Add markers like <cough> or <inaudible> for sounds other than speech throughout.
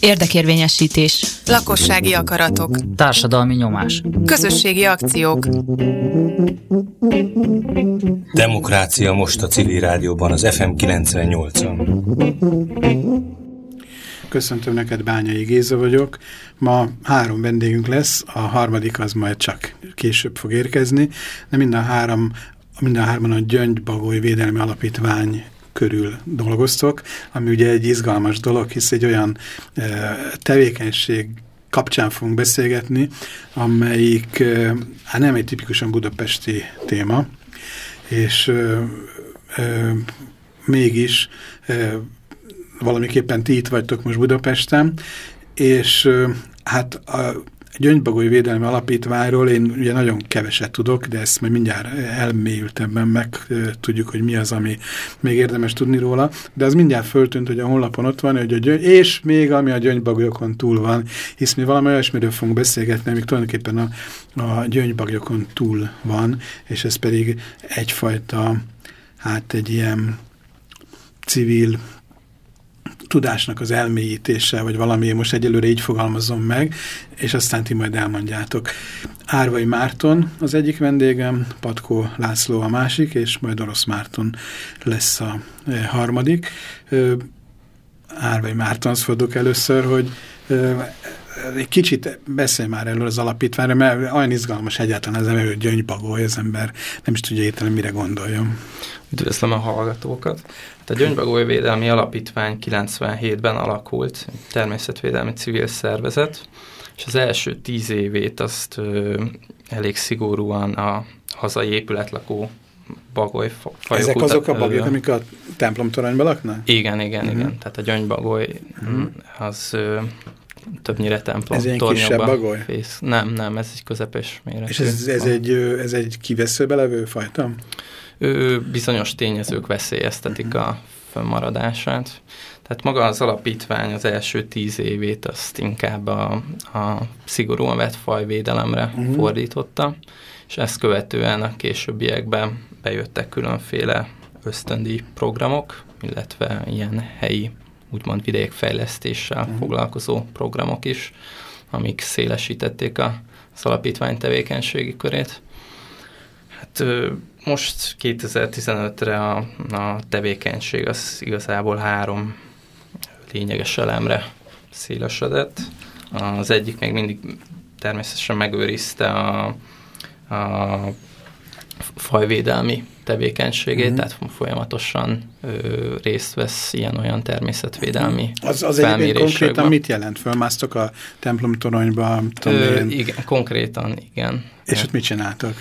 Érdekérvényesítés. Lakossági akaratok. Társadalmi nyomás. Közösségi akciók. Demokrácia most a civil rádióban, az FM 98-on. Köszöntöm neked, Bányai Géza vagyok. Ma három vendégünk lesz, a harmadik az majd csak később fog érkezni, de mind a három, mind a hárman a Gyöngy Bagoly Védelmi Alapítvány körül dolgoztok, ami ugye egy izgalmas dolog, hisz egy olyan e, tevékenység kapcsán fogunk beszélgetni, amelyik e, hát nem egy tipikusan budapesti téma, és e, e, mégis e, valamiképpen ti itt vagytok most Budapesten, és e, hát a Gyöngybagoly Védelmi Alapítványról én ugye nagyon keveset tudok, de ezt majd mindjárt elmélyültebben meg tudjuk, hogy mi az, ami még érdemes tudni róla, de az mindjárt föltűnt, hogy a honlapon ott van, hogy a gyöngy, és még ami a gyöngybagolyokon túl van, hisz mi valami olyasmiről fogunk beszélgetni, amik tulajdonképpen a, a gyöngybagolyokon túl van, és ez pedig egyfajta, hát egy ilyen civil tudásnak az elmélyítése, vagy valami, most egyelőre így fogalmazom meg, és aztán ti majd elmondjátok. Árvai Márton az egyik vendégem, Patkó László a másik, és majd Orosz Márton lesz a e, harmadik. Árvai Mártonhoz fordulok először, hogy egy kicsit beszélj már elő az alapítványra, mert olyan izgalmas egyáltalán az ember, hogy gyöngybagoly, az ember nem is tudja érteni, mire gondoljon. Üdvözlöm a hallgatókat! Hát a Gyöngybagoly Védelmi Alapítvány 97-ben alakult, természetvédelmi civil szervezet, és az első tíz évét azt ö, elég szigorúan a hazai épületlakó bagoly fajok Ezek azok a bagolyok, amik a templomtoronyban laknak? Igen, igen, uh -huh. igen. Tehát a gyöngybagoly uh mhm. -huh. az ö, többnyire templom. Ez egy kisebb bagoly? Fész. Nem, nem, ez egy közepes méretű. És ez, ez, egy, ez egy kiveszőbe levő fajta? Ő, bizonyos tényezők veszélyeztetik uh -huh. a fönnmaradását. Tehát maga az alapítvány az első tíz évét azt inkább a, a szigorúan vett fajvédelemre uh -huh. fordította, és ezt követően a későbbiekben bejöttek különféle ösztöndi programok, illetve ilyen helyi úgymond vidékfejlesztéssel uh-huh. foglalkozó programok is, amik szélesítették a, az alapítvány tevékenységi körét. Hát most 2015-re a, a tevékenység az igazából három lényeges elemre szélesedett. Az egyik még mindig természetesen megőrizte a, a fajvédelmi tevékenységét, mm-hmm. tehát folyamatosan ö, részt vesz ilyen-olyan természetvédelmi Az, az egyébként konkrétan mit jelent? Fölmásztok a templom toronyba? Ö, igen, konkrétan, igen. És ott mit csináltok?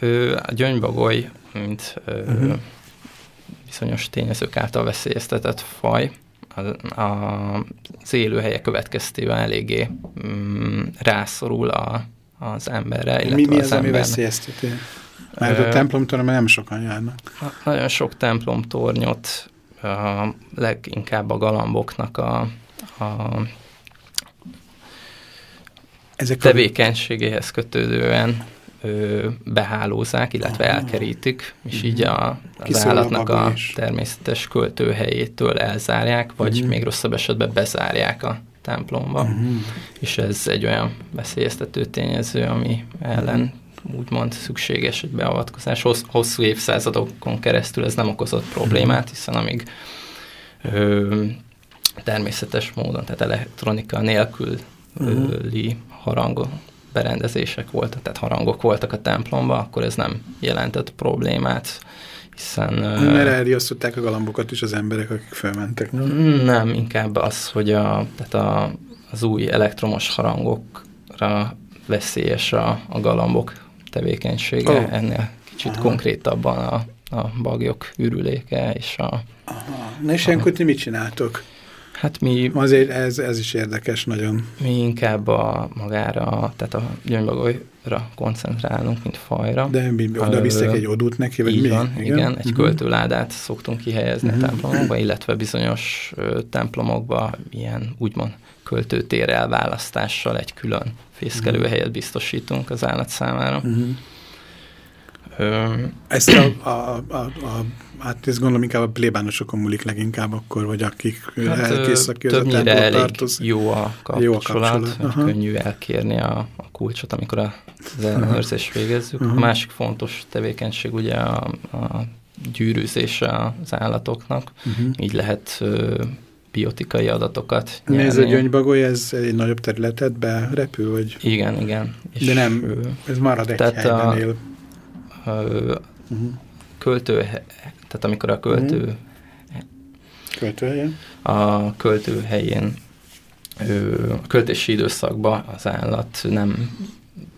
Ö, a gyöngybagoly, mint ö, uh-huh. bizonyos tényezők által veszélyeztetett faj, a, a, az élőhelye következtében eléggé mm, rászorul a, az emberre. Illetve mi, mi az, az ami veszélyezteti? Mert a templomtornyban nem sokan járnak. Nagyon sok templomtornyot a leginkább a galamboknak a, a Ezek tevékenységéhez kötődően ö, behálózák, illetve Aha. elkerítik, és így a, az állatnak a, a természetes költőhelyétől elzárják, vagy uh-huh. még rosszabb esetben bezárják a templomba, uh-huh. és ez egy olyan veszélyeztető tényező, ami ellen úgymond szükséges egy beavatkozás. Hossz, hosszú évszázadokon keresztül ez nem okozott problémát, hiszen amíg ö, természetes módon, tehát elektronika nélküli uh-huh. harangok, berendezések voltak, tehát harangok voltak a templomban, akkor ez nem jelentett problémát, hiszen... Mert elriasztották a galambokat is az emberek, akik felmentek, nem? Nem, inkább az, hogy a, tehát a, az új elektromos harangokra veszélyes a, a galambok tevékenysége, oh. ennél kicsit Aha. konkrétabban a, a bagyok ürüléke és a... Aha. Na és ilyenkor ti mit csináltok? Hát mi... Azért ez, ez is érdekes nagyon. Mi inkább a magára, tehát a gyöngybagolyra koncentrálunk, mint fajra. De mi oda visztek egy odút neki, vagy így mi? Van, igen, igen egy uh mhm. -huh. költőládát szoktunk kihelyezni uh -huh. mhm. templomokba, illetve bizonyos ö, templomokba ilyen úgymond költőtér elválasztással egy külön fészkelőhelyet biztosítunk az állat számára. Uh -huh. Ö, ezt a, a, a, a hát ezt gondolom inkább a plébánosokon múlik leginkább akkor, vagy akik hát, elkész, aki többnyire elég tartozik. jó a kapcsolat, jó a kapcsolat. könnyű elkérni a, a kulcsot, amikor az ellenőrzést végezzük. -huh. A másik fontos tevékenység ugye a, a gyűrűzése az állatoknak, uh -huh. így lehet biotikai adatokat nyerni. Ez a gyöngybagoly, ez egy nagyobb területet berepül, vagy? Igen, igen. És De nem, ez marad egy tehát helyben a, él. A, a, uh -huh. költő, tehát amikor a költő uh -huh. költőhelyen? A költőhelyén a költési időszakban az állat nem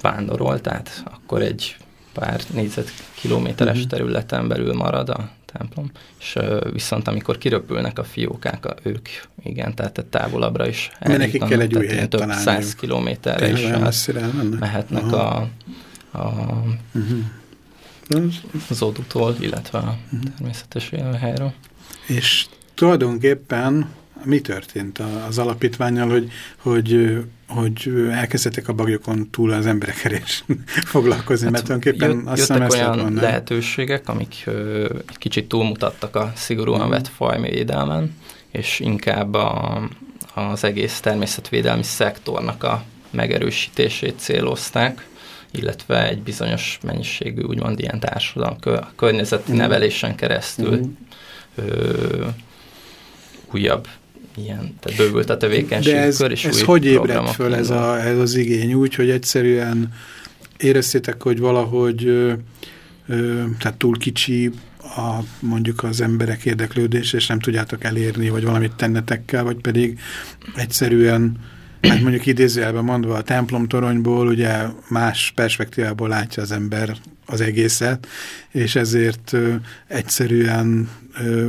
vándorol, tehát akkor egy pár négyzetkilométeres uh -huh. területen belül marad a templom, és viszont amikor kiröpülnek a fiókák, a, ők igen, tehát távolabbra is nekik kell egy új helyet több száz kilométerre is mehetnek Aha. a, a uh -huh. az odutól, illetve a uh -huh. természetes élőhelyről. És tulajdonképpen mi történt az alapítványal, hogy, hogy, hogy elkezdtek a bagyokon túl az emberekkel is <laughs> foglalkozni, hát mert tulajdonképpen jött, azt hiszem olyan van, lehetőségek, amik ö, egy kicsit túlmutattak a szigorúan mm. vett fajvédelmen, és inkább a, az egész természetvédelmi szektornak a megerősítését célozták, illetve egy bizonyos mennyiségű, úgymond ilyen társadalom, környezeti mm. nevelésen keresztül mm. ö, újabb ilyen, tehát bővült a tevékenység. De ez, és ez hogy ébredt föl ez, a, ez az igény? Úgy, hogy egyszerűen éreztétek, hogy valahogy ö, ö, tehát túl kicsi a, mondjuk az emberek érdeklődés, és nem tudjátok elérni, vagy valamit tennetek kell, vagy pedig egyszerűen, hát mondjuk idézőjelben mondva a templom toronyból, ugye más perspektívából látja az ember az egészet, és ezért ö, egyszerűen ö,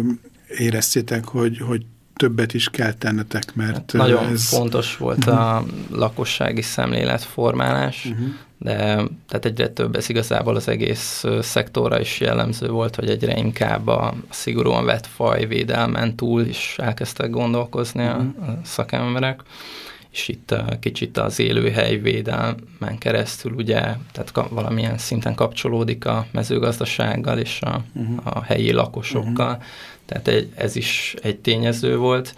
éreztétek, hogy, hogy többet is kell tennetek, mert hát Nagyon ez... fontos volt uh -huh. a lakossági szemléletformálás, uh -huh. de tehát egyre több, ez igazából az egész szektorra is jellemző volt, hogy egyre inkább a szigorúan vett fajvédelmen túl is elkezdtek gondolkozni uh -huh. a, szakemberek, és itt kicsit az élőhelyvédelmen keresztül ugye, tehát valamilyen szinten kapcsolódik a mezőgazdasággal és a, uh -huh. a helyi lakosokkal, uh -huh tehát egy, ez is egy tényező volt,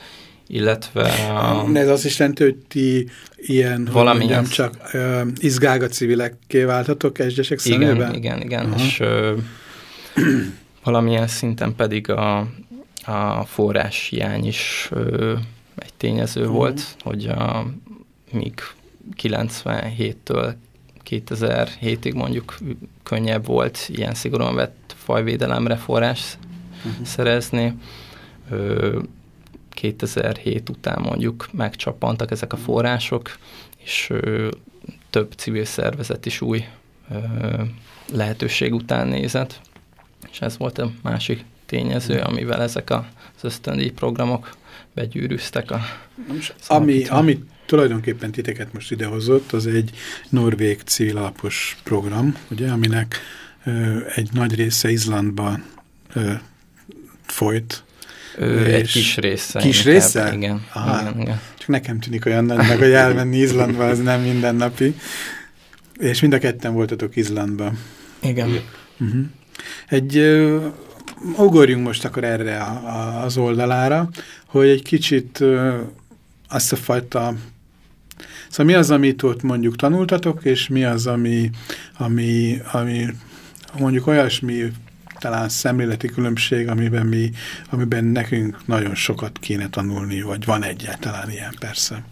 illetve... A, ez azt is jelenti, hogy ti ilyen, valamilyen csak uh, izgága civilekké váltatok esdesek szemében? Igen, igen, igen, uh -huh. és uh, <clears throat> valamilyen szinten pedig a, a forrás hiány is uh, egy tényező uh -huh. volt, hogy a, míg 97-től 2007-ig mondjuk könnyebb volt ilyen szigorúan vett fajvédelemre forrás uh-huh. szerezni. Ö, 2007 után mondjuk megcsapantak ezek a források, és ö, több civil szervezet is új ö, lehetőség után nézett, és ez volt a másik tényező, mhm. amivel ezek az ösztöndíj programok begyűrűztek a... Ami, ami tulajdonképpen titeket most idehozott, az egy norvég civil alapos program, ugye, aminek ö, egy nagy része Izlandban ö, folyt. Ö, egy kis része. Kis része? Igen, Aha. igen, igen. Csak nekem tűnik olyan nagynak, hogy elmenni Izlandba, az nem mindennapi. És mind a ketten voltatok Izlandba. Igen. Uh -huh. Egy, ö, ugorjunk most akkor erre a, a, az oldalára, hogy egy kicsit ö, azt a fajta Szóval mi az, amit ott mondjuk tanultatok, és mi az, ami, ami, ami mondjuk olyasmi talán szemléleti különbség, amiben, mi, amiben nekünk nagyon sokat kéne tanulni, vagy van egyáltalán ilyen persze.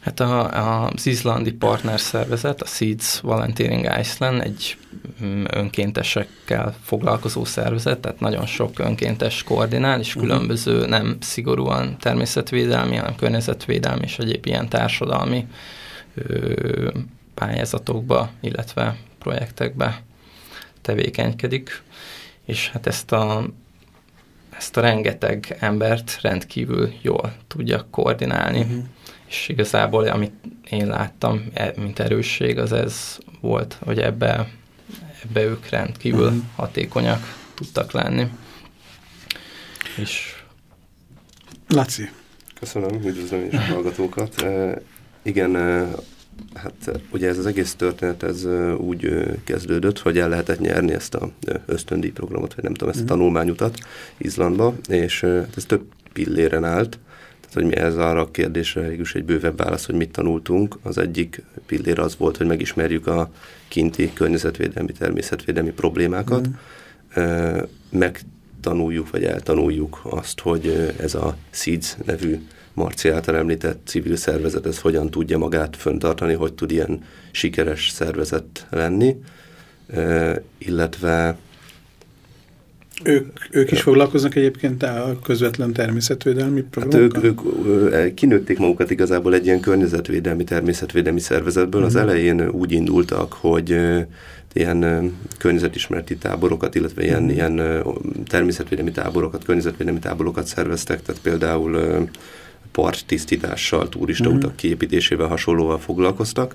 Hát a, az izlandi partnerszervezet, a Seeds Volunteering Iceland egy mm, önkéntesekkel foglalkozó szervezet, tehát nagyon sok önkéntes koordinál, és mhm. különböző nem szigorúan természetvédelmi, hanem környezetvédelmi és egyéb ilyen társadalmi ö, pályázatokba, illetve projektekbe tevékenykedik, és hát ezt a, ezt a rengeteg embert rendkívül jól tudja koordinálni. Uh mhm. -huh. És igazából, amit én láttam, e, mint erősség, az ez volt, hogy ebbe, ebbe ők rendkívül uh mhm. -huh. hatékonyak tudtak lenni. És... Laci. Köszönöm, üdvözlöm is a hallgatókat. E, igen, e, Hát ugye ez az egész történet ez úgy kezdődött, hogy el lehetett nyerni ezt a ösztöndíj programot, vagy nem tudom, ezt a mhm. tanulmányutat Izlandba, és hát ez több pilléren állt, tehát hogy mi ez arra a kérdésre is egy bővebb válasz, hogy mit tanultunk. Az egyik pillér az volt, hogy megismerjük a kinti környezetvédelmi, természetvédelmi problémákat, mm. Megtanuljuk, vagy eltanuljuk azt, hogy ez a SEEDS nevű Marci által említett civil szervezet, ez hogyan tudja magát föntartani, hogy tud ilyen sikeres szervezet lenni, illetve ők, ők is foglalkoznak egyébként a közvetlen természetvédelmi programokkal? Hát ők, ők kinőtték magukat igazából egy ilyen környezetvédelmi, természetvédelmi szervezetből. Az mhm. elején úgy indultak, hogy ilyen környezetismereti táborokat, illetve ilyen, mm. ilyen természetvédelmi táborokat, környezetvédelmi táborokat szerveztek, tehát például parttisztítással, turista utak kiépítésével hasonlóval foglalkoztak.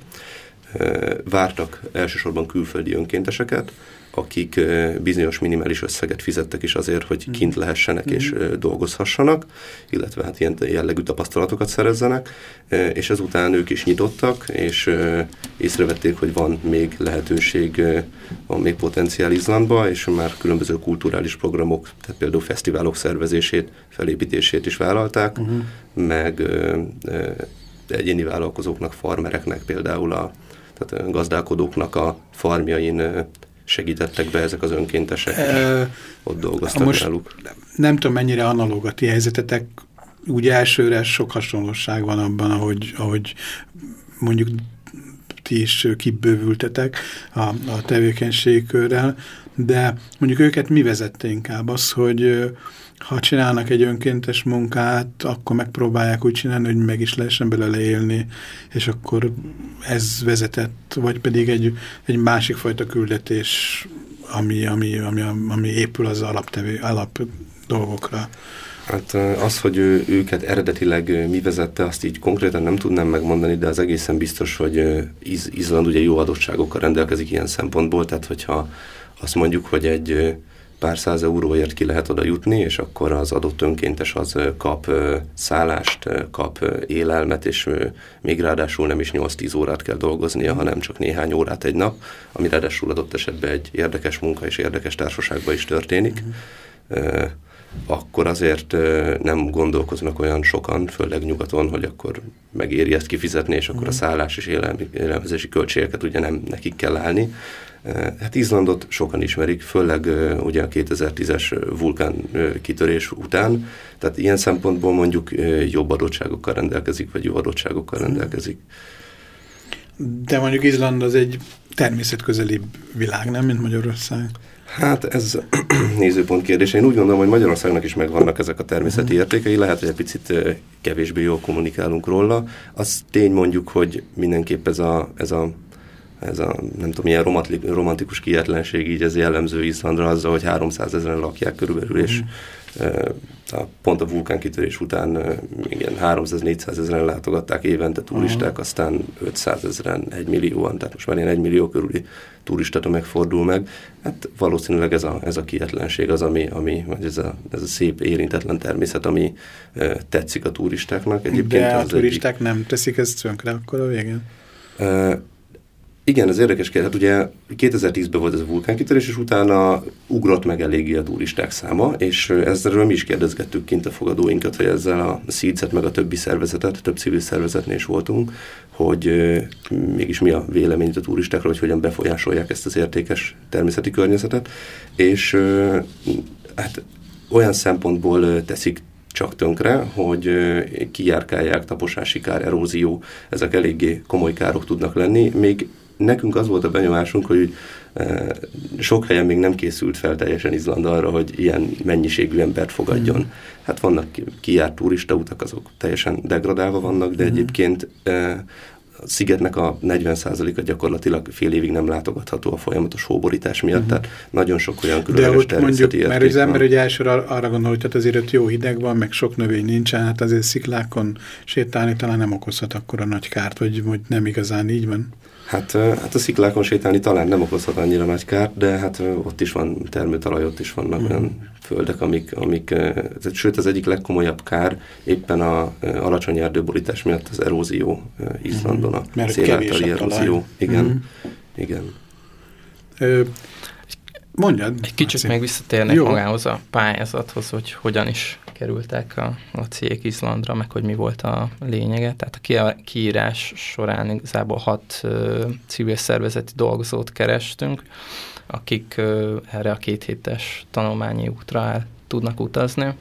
Vártak elsősorban külföldi önkénteseket, akik bizonyos minimális összeget fizettek is azért, hogy hmm. kint lehessenek és hmm. dolgozhassanak, illetve hát ilyen jellegű tapasztalatokat szerezzenek, és ezután ők is nyitottak, és észrevették, hogy van még lehetőség, van még potenciál Izlandba, és már különböző kulturális programok, tehát például fesztiválok szervezését, felépítését is vállalták, uh-huh. meg egyéni vállalkozóknak, farmereknek például a tehát gazdálkodóknak a farmjain segítettek be ezek az önkéntesek, e, ott dolgoztak most náluk. Nem tudom, mennyire analóg a ti helyzetetek, úgy elsőre sok hasonlóság van abban, ahogy, ahogy mondjuk ti is kibővültetek a, a tevékenységkörrel, de mondjuk őket mi vezette inkább az, hogy ha csinálnak egy önkéntes munkát, akkor megpróbálják úgy csinálni, hogy meg is lehessen belőle élni, és akkor ez vezetett, vagy pedig egy, egy másik fajta küldetés, ami, ami, ami, ami épül az alaptevő, alap dolgokra. Hát az, hogy ő, őket eredetileg mi vezette, azt így konkrétan nem tudnám megmondani, de az egészen biztos, hogy Iz Izland ugye jó adottságokkal rendelkezik ilyen szempontból, tehát hogyha azt mondjuk, hogy egy pár száz euróért ki lehet oda jutni, és akkor az adott önkéntes az kap szállást, kap élelmet, és még ráadásul nem is 8-10 órát kell dolgoznia, hanem csak néhány órát egy nap, ami ráadásul adott esetben egy érdekes munka és érdekes társaságban is történik. Uh-huh. Akkor azért nem gondolkoznak olyan sokan, főleg nyugaton, hogy akkor megéri ezt kifizetni, és akkor a mhm. szállás és élelmezési költségeket ugye nem nekik kell állni, Hát Izlandot sokan ismerik, főleg ugye a 2010-es vulkán kitörés után, tehát ilyen szempontból mondjuk jobb adottságokkal rendelkezik, vagy jó adottságokkal rendelkezik. De mondjuk Izland az egy természetközelibb világ, nem, mint Magyarország? Hát ez <clears throat> nézőpont kérdés. Én úgy gondolom, hogy Magyarországnak is megvannak ezek a természeti értékei, lehet, hogy egy picit kevésbé jól kommunikálunk róla. Az tény mondjuk, hogy mindenképp ez a, ez a ez a nem tudom, ilyen romantikus kijetlenség így ez jellemző Izlandra azzal, hogy 300 ezeren lakják körülbelül, és mm. A, pont a vulkánkitörés után igen, 300-400 ezeren látogatták évente turisták, uh-huh. aztán 500 ezeren, 1 millióan, tehát most már ilyen 1 millió körüli turista megfordul meg. Hát valószínűleg ez a, ez a kietlenség az, ami, ami vagy ez a, ez a szép érintetlen természet, ami e, tetszik a turistáknak. Egyébként De a turisták egyik... nem teszik ezt tönkre akkor a végén? E, igen, ez érdekes kérdés. Hát ugye 2010-ben volt ez a vulkánkitörés, és utána ugrott meg eléggé a turisták száma, és ezzel mi is kérdezgettük kint a fogadóinkat, hogy ezzel a seeds meg a többi szervezetet, több civil szervezetnél is voltunk, hogy mégis mi a vélemény a turistákról, hogy hogyan befolyásolják ezt az értékes természeti környezetet, és hát olyan szempontból teszik csak tönkre, hogy kijárkálják, taposási kár, erózió, ezek eléggé komoly károk tudnak lenni, még nekünk az volt a benyomásunk, hogy sok helyen még nem készült fel teljesen Izland arra, hogy ilyen mennyiségű embert fogadjon. Mm. Hát vannak kijárt turistautak, azok teljesen degradálva vannak, de mm. egyébként a szigetnek a 40%-a gyakorlatilag fél évig nem látogatható a folyamatos hóborítás miatt, uh-huh. tehát nagyon sok olyan különleges De ott mondjuk, mert az ember ugye elsőre arra gondol, hogy tehát azért ott jó hideg van, meg sok növény nincsen, hát azért sziklákon sétálni talán nem okozhat akkor a nagy kárt, vagy, vagy nem igazán így van. Hát, hát a sziklákon sétálni talán nem okozhat annyira nagy kárt, de hát ott is van termőtalaj, ott is vannak mm. olyan földek, amik, amik sőt az egyik legkomolyabb kár éppen a alacsony erdőborítás miatt az erózió Izlandon, általi a talaj. erózió. Igen, Mhm. igen. Ö, mondjad. Egy kicsit Marci. még visszatérnék Jó. magához a pályázathoz, hogy hogyan is kerültek a, a cégek Izlandra, meg hogy mi volt a lényege. Tehát a ki- kiírás során igazából hat ö, civil szervezeti dolgozót kerestünk, akik ö, erre a két hétes tanulmányi útra el tudnak utazni.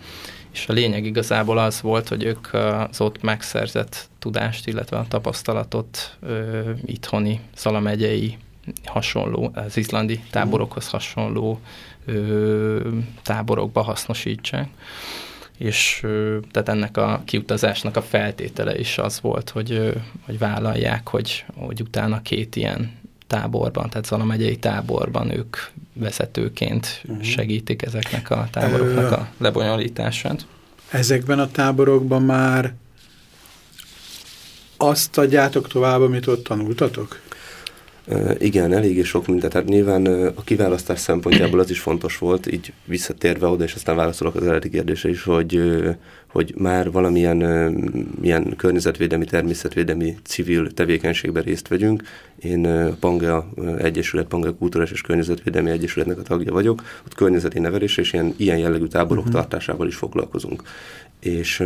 És a lényeg igazából az volt, hogy ők az ott megszerzett tudást, illetve a tapasztalatot ö, itthoni Zala megyei hasonló, az izlandi táborokhoz hasonló ö, táborokba hasznosítsák. És ö, tehát ennek a kiutazásnak a feltétele is az volt, hogy, ö, hogy vállalják, hogy, hogy utána két ilyen táborban, tehát Zala megyei táborban ők vezetőként Mhm. segítik ezeknek a táboroknak a lebonyolítását. Ezekben a táborokban már azt adjátok tovább, amit ott tanultatok? Igen, eléggé sok mindent. Tehát nyilván a kiválasztás szempontjából az is fontos volt, így visszatérve oda, és aztán válaszolok az eredeti kérdése is, hogy, hogy már valamilyen ilyen környezetvédelmi, természetvédelmi civil tevékenységben részt vegyünk. Én a Pangea Egyesület, Pangea Kultúrás és Környezetvédelmi Egyesületnek a tagja vagyok. Ott környezeti nevelés és ilyen, ilyen jellegű táborok uh-huh. tartásával is foglalkozunk. És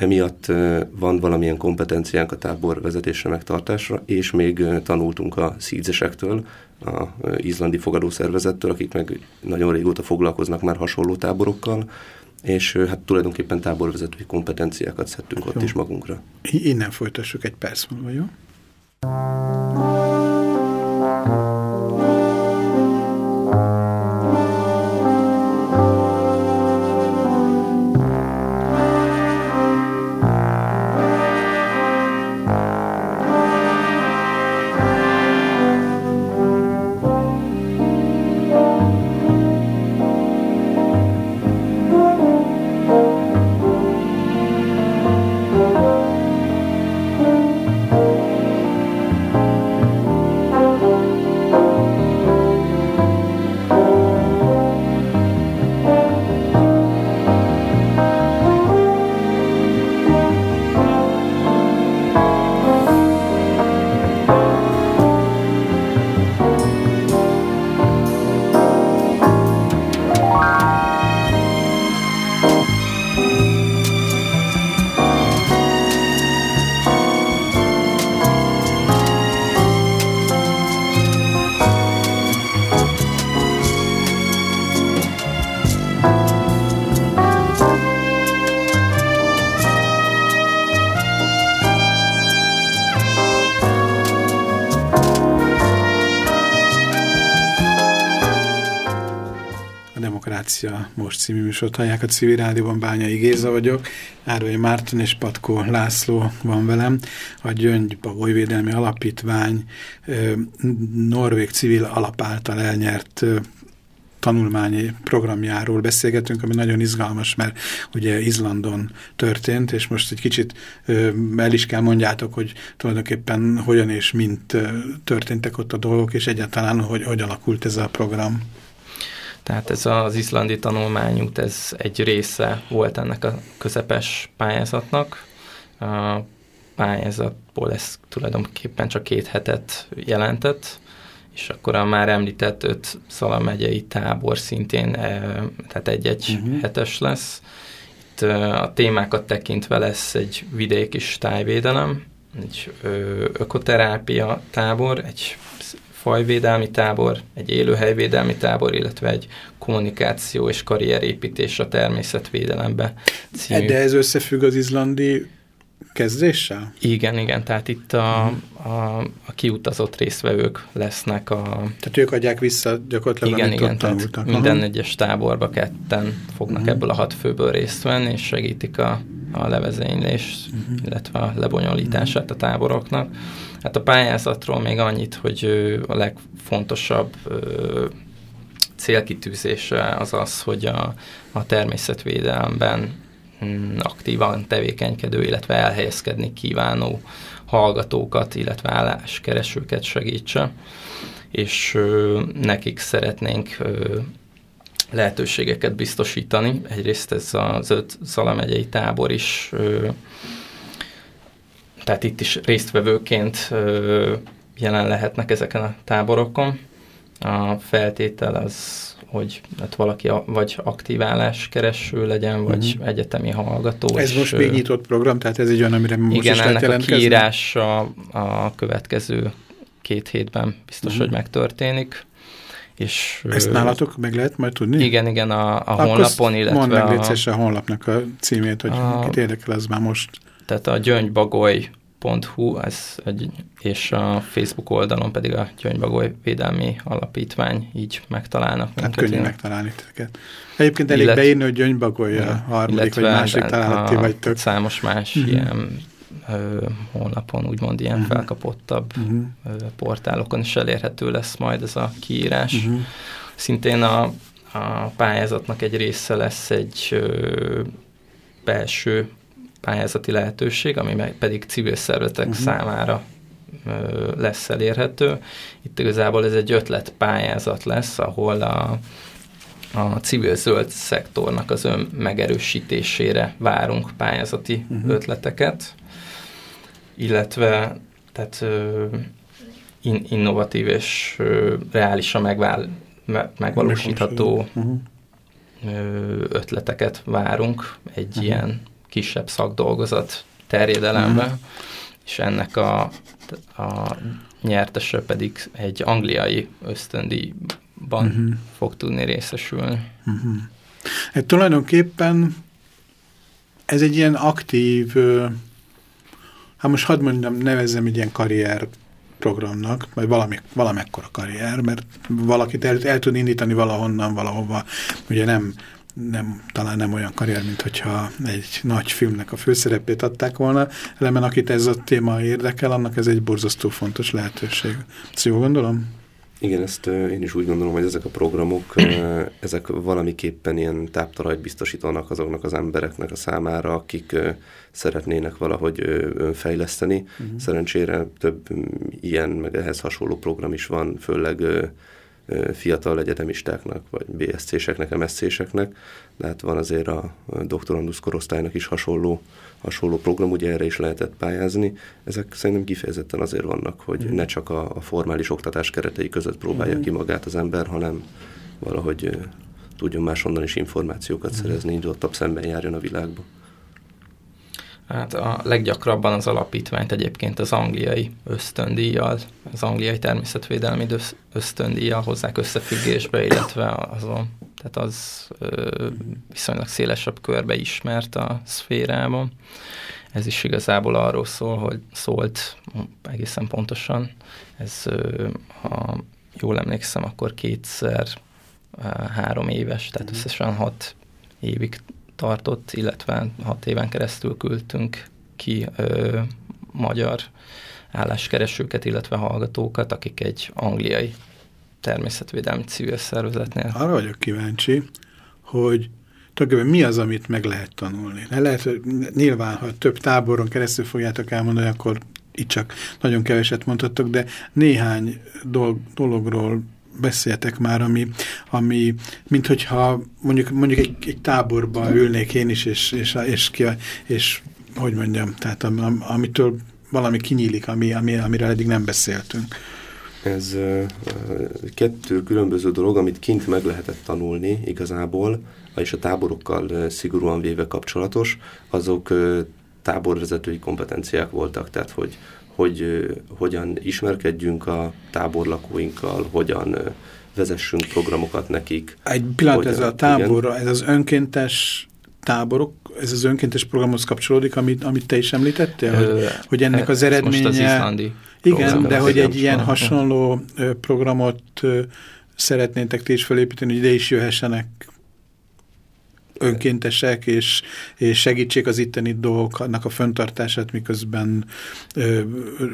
Emiatt van valamilyen kompetenciánk a tábor vezetésre, megtartásra, és még tanultunk a szízesektől, a izlandi fogadószervezettől, akik meg nagyon régóta foglalkoznak már hasonló táborokkal, és hát tulajdonképpen táborvezetői kompetenciákat szedtünk ott Jó. is magunkra. Innen folytassuk egy perc múlva, jó? Most című műsort hallják a civil rádióban, Bányai Géza vagyok, Árvai Márton és Patkó László van velem, a Gyöngy Bagolyvédelmi Alapítvány Norvég civil alap által elnyert tanulmányi programjáról beszélgetünk, ami nagyon izgalmas, mert ugye Izlandon történt, és most egy kicsit el is kell mondjátok, hogy tulajdonképpen hogyan és mint történtek ott a dolgok, és egyáltalán hogy, hogy alakult ez a program. Tehát ez az izlandi tanulmányút, ez egy része volt ennek a közepes pályázatnak. A pályázatból ez tulajdonképpen csak két hetet jelentett, és akkor a már említett öt Szala megyei tábor szintén, eh, tehát egy-egy uh-huh. hetes lesz. Itt eh, a témákat tekintve lesz egy vidék és tájvédelem, egy ökoterápia tábor, egy fajvédelmi tábor, egy élőhelyvédelmi tábor, illetve egy kommunikáció és karrierépítés a természetvédelembe című. De ez összefügg az izlandi kezdéssel? Igen, igen, tehát itt a, a, a kiutazott résztvevők lesznek a... Tehát ők adják vissza gyakorlatilag, Igen, amit igen, ott tanultak. minden egyes táborba ketten fognak Mhm. ebből a hat főből részt venni, és segítik a, a levezénylést, Mhm. illetve a lebonyolítását a táboroknak. Hát a pályázatról még annyit, hogy a legfontosabb célkitűzése az az, hogy a, a természetvédelemben mm, aktívan tevékenykedő, illetve elhelyezkedni kívánó hallgatókat, illetve álláskeresőket segítse, és ö, nekik szeretnénk ö, lehetőségeket biztosítani. Egyrészt ez az öt Zala megyei tábor is, tehát itt is résztvevőként jelen lehetnek ezeken a táborokon. A feltétel az, hogy hát valaki a, vagy aktiválás kereső legyen, vagy uh-huh. egyetemi hallgató. Ez most még nyitott program, tehát ez egy olyan, amire most igen, is ennek a kiírása a következő két hétben biztos, uh-huh. hogy megtérténik. És, Ezt nálatok meg lehet majd tudni? Igen, igen, a, a honlapon, illetve mondd meg a, a honlapnak a címét, hogy a, kit érdekel, az már most. Tehát a gyöngybagoly.hu, ez egy, és a Facebook oldalon pedig a Gyöngybagoly Védelmi Alapítvány, így megtalálnak Tehát könnyű én. megtalálni teket. Egyébként elég Illet, beírni, hogy Gyöngybagoly a harmadik vagy másik találati vagytok. Számos más. -huh. ilyen honlapon, úgymond ilyen uh mhm. -huh. felkapottabb uh mhm. -huh. ö, portálokon is elérhető lesz majd ez a kiírás. Uh -huh. Szintén a, a pályázatnak egy része lesz egy ö, belső pályázati lehetőség, ami pedig civil szervezetek uh -huh. számára ö, lesz elérhető. Itt igazából ez egy ötlet pályázat lesz, ahol a, a civil zöld szektornak az ön megerősítésére várunk pályázati uh -huh. ötleteket illetve tehát in, innovatív és reálisan megvál, me, megvalósítható ötleteket várunk egy uh-huh. ilyen kisebb szakdolgozat terjedelembe, uh-huh. és ennek a, a nyertese pedig egy angliai ösztöndíjban uh-huh. fog tudni részesülni. Uh-huh. Hát tulajdonképpen ez egy ilyen aktív hát most hadd mondjam, nevezzem egy ilyen karrier programnak, vagy valami, valamekkora karrier, mert valakit el, el tud indítani valahonnan, valahova, ugye nem, nem, talán nem olyan karrier, mint hogyha egy nagy filmnek a főszerepét adták volna, elemen akit ez a téma érdekel, annak ez egy borzasztó fontos lehetőség. Ezt jól gondolom? Igen, ezt én is úgy gondolom, hogy ezek a programok, <clears throat> ezek valamiképpen ilyen táptalajt biztosítanak azoknak az embereknek a számára, akik szeretnének valahogy önfejleszteni. Uh-huh. Szerencsére több ilyen, meg ehhez hasonló program is van, főleg fiatal egyetemistáknak, vagy BSC-seknek, MSC-seknek, de hát van azért a doktorandusz korosztálynak is hasonló, hasonló program, ugye erre is lehetett pályázni. Ezek szerintem kifejezetten azért vannak, hogy mm. ne csak a, a formális oktatás keretei között próbálja mm. ki magát az ember, hanem valahogy tudjon máshonnan is információkat mm. szerezni, nyitottabb szemben járjon a világba. Hát a leggyakrabban az alapítványt egyébként az angliai ösztöndíjjal, az angliai természetvédelmi ösztöndíjjal hozzák összefüggésbe, illetve azon, tehát az ö, viszonylag szélesebb körbe ismert a szférában. Ez is igazából arról szól, hogy szólt egészen pontosan. Ez, ö, ha jól emlékszem, akkor kétszer három éves, tehát mhm. összesen hat évig tartott, illetve hat éven keresztül küldtünk ki ö, magyar álláskeresőket, illetve hallgatókat, akik egy angliai természetvédelmi civil szervezetnél. Arra vagyok kíváncsi, hogy tulajdonképpen mi az, amit meg lehet tanulni. Le lehet, nyilván, ha több táboron keresztül fogjátok elmondani, akkor itt csak nagyon keveset mondhatok, de néhány dolg, dologról beszéltek már, ami, ami mint hogyha mondjuk, mondjuk egy, egy táborban ülnék én is, és, és, és, és, és hogy mondjam, tehát am, am, amitől valami kinyílik, ami, ami, amire eddig nem beszéltünk. Ez uh, kettő különböző dolog, amit kint meg lehetett tanulni igazából, és a táborokkal uh, szigorúan véve kapcsolatos, azok uh, táborvezetői kompetenciák voltak, tehát hogy hogy hogyan ismerkedjünk a táborlakóinkkal, hogyan vezessünk programokat nekik. Egy pillanat, hogyan, ez a tábor, igen. ez az önkéntes táborok, ez az önkéntes programhoz kapcsolódik, amit, amit te is említettél, Ö, hogy, hogy ennek az eredménye... Most az izlandi Igen, de hogy egy ilyen hasonló programot szeretnétek ti is felépíteni, hogy ide is jöhessenek önkéntesek, és, és segítsék az itteni dolgoknak a föntartását, miközben ö, ö,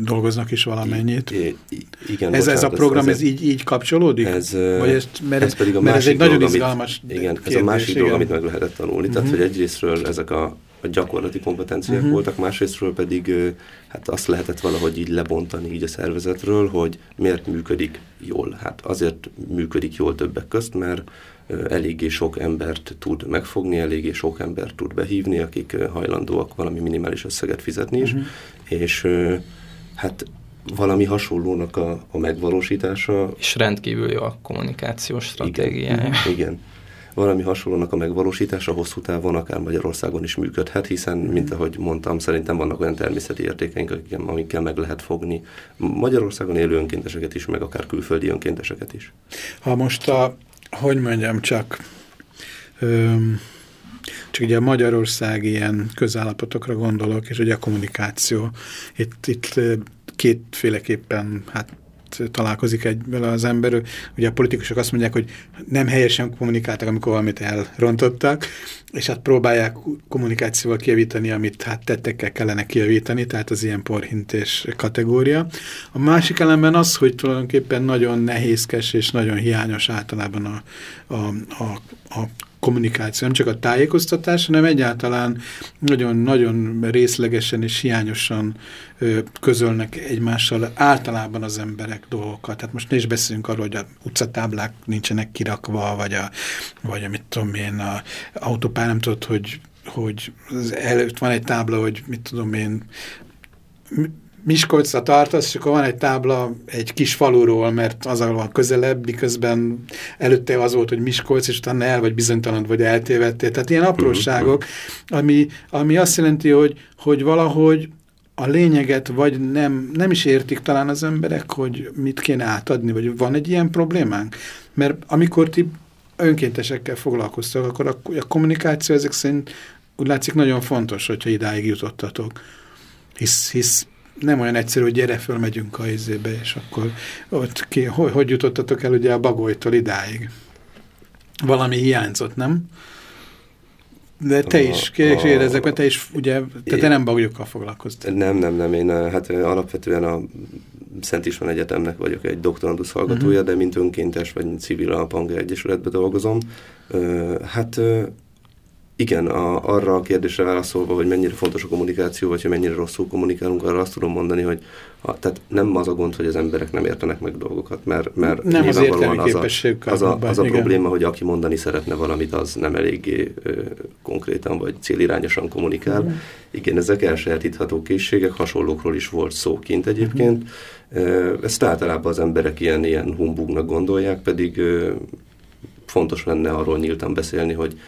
dolgoznak is valamennyit. I, I, igen, ez, bocsánat, ez a program, ez, ez így, így kapcsolódik? Ez, Vagy ezt, mert ez, pedig a mert ez egy dolog, nagyon izgalmas amit, Igen, kérdés, ez a másik igen. dolog, amit meg lehetett tanulni. Uh -huh. Tehát, mhm. hogy egyrésztről ezek a a gyakorlati kompetenciák uh-huh. voltak, másrésztről pedig hát azt lehetett valahogy így lebontani így a szervezetről, hogy miért működik jól. Hát azért működik jól többek közt, mert eléggé sok embert tud megfogni, eléggé sok embert tud behívni, akik hajlandóak valami minimális összeget fizetni is, uh-huh. és hát valami hasonlónak a, a megvalósítása. És rendkívül jó a kommunikációs stratégiája. Igen, igen. Valami hasonlónak a megvalósítása hosszú távon akár Magyarországon is működhet, hiszen, mint ahogy mondtam, szerintem vannak olyan természeti értékeink, amikkel meg lehet fogni Magyarországon élő önkénteseket is, meg akár külföldi önkénteseket is. Ha most a, hogy mondjam, csak öm, csak ugye a Magyarország ilyen közállapotokra gondolok, és ugye a kommunikáció. Itt, itt kétféleképpen hát találkozik egy az ember. Ugye a politikusok azt mondják, hogy nem helyesen kommunikáltak, amikor valamit elrontottak, és hát próbálják kommunikációval kijavítani, amit hát tettekkel kellene kijavítani, tehát az ilyen porhintés kategória. A másik elemben az, hogy tulajdonképpen nagyon nehézkes és nagyon hiányos általában a, a, a, a kommunikáció, nem csak a tájékoztatás, hanem egyáltalán nagyon-nagyon részlegesen és hiányosan ö, közölnek egymással általában az emberek dolgokat. Tehát most ne is beszélünk arról, hogy a utcatáblák nincsenek kirakva, vagy a, vagy a mit tudom én, a autópár nem tudod, hogy hogy előtt van egy tábla, hogy mit tudom én, Miskolcra tartasz, és akkor van egy tábla egy kis faluról, mert az a közelebb, miközben előtte az volt, hogy Miskolc, és utána el vagy bizonytalan, vagy eltévedtél. Tehát ilyen apróságok, ami, ami azt jelenti, hogy, hogy valahogy a lényeget vagy nem, nem is értik talán az emberek, hogy mit kéne átadni, vagy van egy ilyen problémánk? Mert amikor ti önkéntesekkel foglalkoztak, akkor a, a kommunikáció ezek szerint úgy látszik nagyon fontos, hogyha idáig jutottatok. Hisz, hisz nem olyan egyszerű, hogy gyere föl, megyünk a izébe, és akkor ott ki, hogy, hogy jutottatok el ugye a bagolytól idáig? Valami hiányzott, nem? De te is, kérdezek, mert te is, ugye, te, te nem bagolyokkal foglalkoztál. Nem, nem, nem, én hát alapvetően a Szent István Egyetemnek vagyok egy doktorandusz hallgatója, uh mhm. -huh. de mint önkéntes vagy civil alapanga egyesületben dolgozom. Hát igen, a, arra a kérdésre válaszolva, hogy mennyire fontos a kommunikáció, vagy hogy mennyire rosszul kommunikálunk, arra azt tudom mondani, hogy a, tehát nem az a gond, hogy az emberek nem értenek meg dolgokat, mert, mert nem az az a, az a, az a probléma, hogy aki mondani szeretne valamit, az nem eléggé ö, konkrétan vagy célirányosan kommunikál. Mm. Igen, ezek elsajátítható készségek, hasonlókról is volt szó kint egyébként. Mm. Ezt általában az emberek ilyen, ilyen humbugnak gondolják, pedig ö, fontos lenne arról nyíltan beszélni, hogy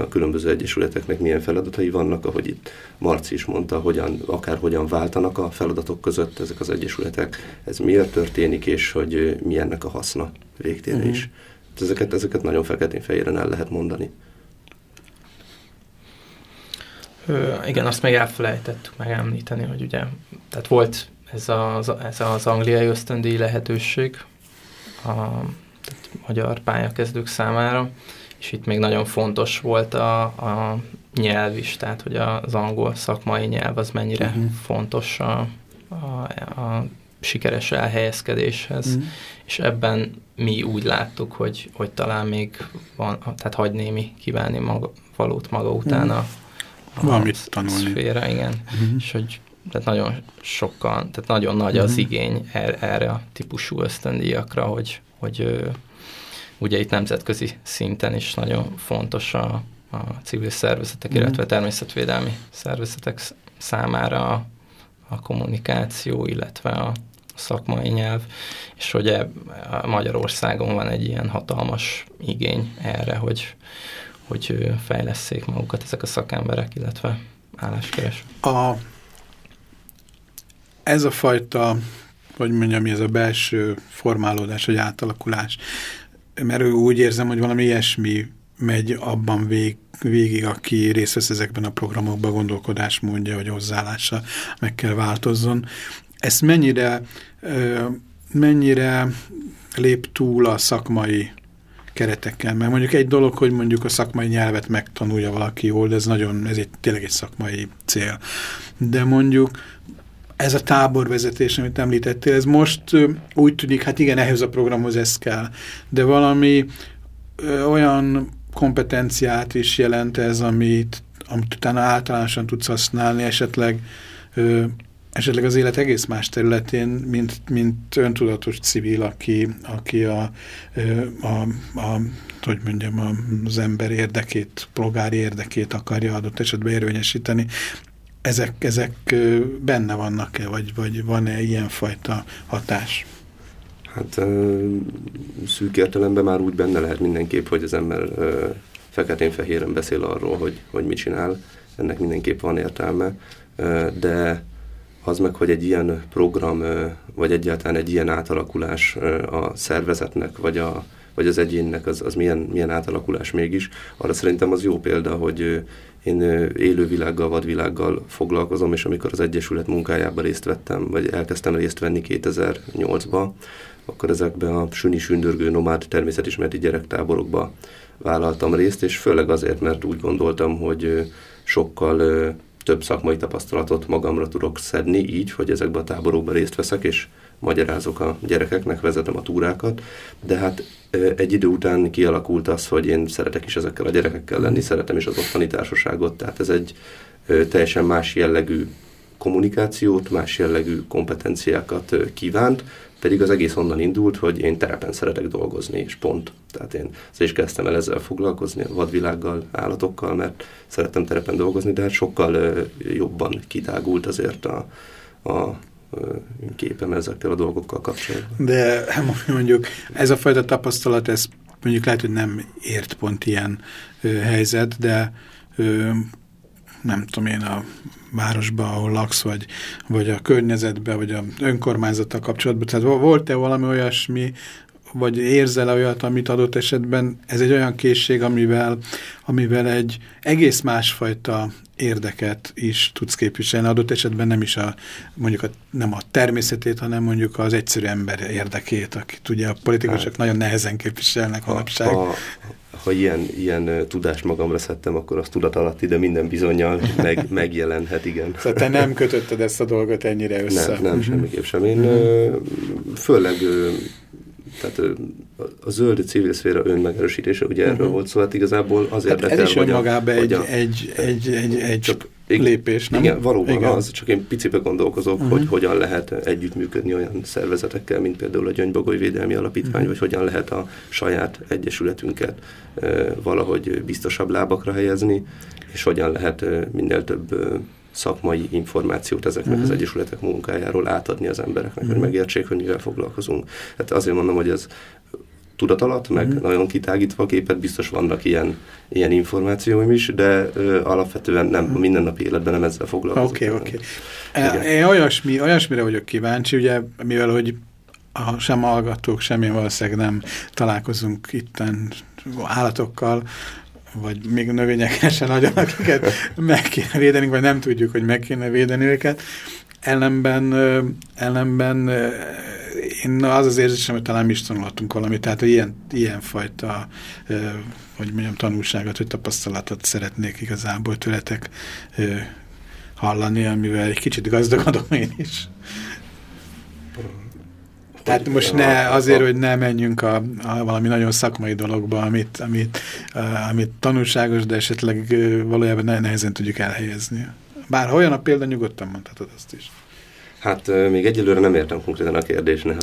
a különböző egyesületeknek milyen feladatai vannak, ahogy itt Marci is mondta, hogyan, akár hogyan váltanak a feladatok között ezek az egyesületek, ez miért történik, és hogy mi ennek a haszna végtére uh-huh. is. Ezeket, ezeket nagyon feketén-fehéren el lehet mondani. Ö, igen, azt még elfelejtettük megemlíteni, hogy ugye, tehát volt ez az, ez az angliai ösztöndíj lehetőség a magyar pályakezdők számára, és itt még nagyon fontos volt a, a nyelv is, tehát hogy az angol szakmai nyelv az mennyire uh-huh. fontos a, a, a sikeres elhelyezkedéshez, uh-huh. és ebben mi úgy láttuk, hogy, hogy talán még van, tehát hagy némi kívánni maga, valót maga után uh-huh. a, a Valamit tanulni. szféra, igen, uh-huh. és hogy tehát nagyon sokkal, tehát nagyon nagy uh-huh. az igény er, erre a típusú ösztöndíjakra, hogy, hogy Ugye itt nemzetközi szinten is nagyon fontos a, a civil szervezetek, mm. illetve természetvédelmi szervezetek számára a, a kommunikáció, illetve a szakmai nyelv, és hogy Magyarországon van egy ilyen hatalmas igény erre, hogy, hogy fejleszék magukat ezek a szakemberek, illetve álláskeres. A, ez a fajta, hogy mondjam, ez a belső formálódás, vagy átalakulás, mert úgy érzem, hogy valami ilyesmi megy abban vég, végig, aki részt vesz ezekben a programokban, gondolkodás mondja, hogy hozzáállása meg kell változzon. Ezt mennyire, mennyire lép túl a szakmai kereteken, mert mondjuk egy dolog, hogy mondjuk a szakmai nyelvet megtanulja valaki jól, de ez nagyon, ez egy, tényleg egy szakmai cél. De mondjuk ez a táborvezetés, amit említettél, ez most úgy tűnik, hát igen, ehhez a programhoz ez kell, de valami ö, olyan kompetenciát is jelent ez, amit, amit utána általánosan tudsz használni, esetleg ö, esetleg az élet egész más területén, mint, mint öntudatos civil, aki, aki a, a, a, hogy mondjam, az ember érdekét, polgári érdekét akarja adott esetben érvényesíteni. Ezek, ezek benne vannak-e, vagy, vagy van-e ilyenfajta hatás? Hát szűk értelemben már úgy benne lehet mindenképp, hogy az ember feketén-fehéren beszél arról, hogy, hogy mit csinál. Ennek mindenképp van értelme, de az meg, hogy egy ilyen program, vagy egyáltalán egy ilyen átalakulás a szervezetnek, vagy, a, vagy az egyénnek, az, az milyen, milyen átalakulás mégis, arra szerintem az jó példa, hogy én élővilággal, vadvilággal foglalkozom, és amikor az Egyesület munkájában részt vettem, vagy elkezdtem részt venni 2008-ba, akkor ezekben a süni sündörgő nomád természetismereti gyerektáborokba vállaltam részt, és főleg azért, mert úgy gondoltam, hogy sokkal több szakmai tapasztalatot magamra tudok szedni így, hogy ezekbe a táborokba részt veszek, és magyarázok a gyerekeknek, vezetem a túrákat, de hát egy idő után kialakult az, hogy én szeretek is ezekkel a gyerekekkel lenni, szeretem is az ottani társaságot, tehát ez egy teljesen más jellegű kommunikációt, más jellegű kompetenciákat kívánt, pedig az egész onnan indult, hogy én terepen szeretek dolgozni, és pont. Tehát én azért is kezdtem el ezzel foglalkozni, vadvilággal, állatokkal, mert szerettem terepen dolgozni, de hát sokkal jobban kitágult azért a, a képem ezekkel a dolgokkal kapcsolatban. De <laughs> mondjuk ez a fajta tapasztalat, ez mondjuk lehet, hogy nem ért pont ilyen ö, helyzet, de ö, nem tudom én, a városba, ahol laksz, vagy, vagy a környezetbe, vagy a önkormányzattal kapcsolatban. Tehát volt-e valami olyasmi, vagy érzel -e olyat, amit adott esetben ez egy olyan készség, amivel, amivel egy egész másfajta érdeket is tudsz képviselni, adott esetben nem is a, mondjuk a, nem a természetét, hanem mondjuk az egyszerű ember érdekét, akit ugye a politikusok hát, nagyon nehezen képviselnek manapság. Ha, ha ilyen, ilyen tudást magamra szedtem, akkor az tudat alatt ide minden bizonyal meg, <laughs> megjelenhet, igen. Szóval te nem kötötted ezt a dolgot ennyire össze? Nem, nem semmiképp sem. Én főleg tehát a zöld civil szféra önmegerősítése, ugye erről uh mhm. -huh. volt szó, hát igazából azért hát ez is önmagában egy, a, egy, egy, egy, egy csak, lépés, nem? Igen, valóban igen. az, csak én picibe gondolkozok, uh -huh. hogy mhm. hogyan lehet együttműködni olyan szervezetekkel, mint például a Gyöngybagoly Védelmi Alapítvány, uh mhm. vagy hogyan lehet a saját egyesületünket e, valahogy biztosabb lábakra helyezni, és hogyan lehet e, minél több e, szakmai információt ezeknek mm. az egyesületek munkájáról átadni az embereknek, mm. hogy megértsék, hogy mivel foglalkozunk. Hát azért mondom, hogy ez tudat alatt, meg mm. nagyon kitágítva a képet, biztos vannak ilyen, ilyen információim is, de ö, alapvetően nem, a mindennapi életben nem ezzel foglalkozok. Oké, okay, oké. Okay. Én olyasmi, olyasmire vagyok kíváncsi, ugye, mivel hogy a, sem hallgatók, sem én valószínűleg nem találkozunk itten állatokkal, vagy még növényekkel se nagyon, akiket meg kéne védeni, vagy nem tudjuk, hogy meg kéne védeni őket. Ellenben, ellenben én az az érzésem, hogy talán mi is tanulhatunk valamit, tehát ilyen, ilyen fajta hogy mondjam, tanulságot, hogy tapasztalatot szeretnék igazából tőletek hallani, amivel egy kicsit gazdagodom én is. Tehát most ne, azért, hogy ne menjünk a, a valami nagyon szakmai dologba, amit, amit, amit tanulságos, de esetleg valójában ne, nehezen tudjuk elhelyezni. Bár olyan a példa, nyugodtan mondhatod azt is. Hát még egyelőre nem értem konkrétan a kérdést, ne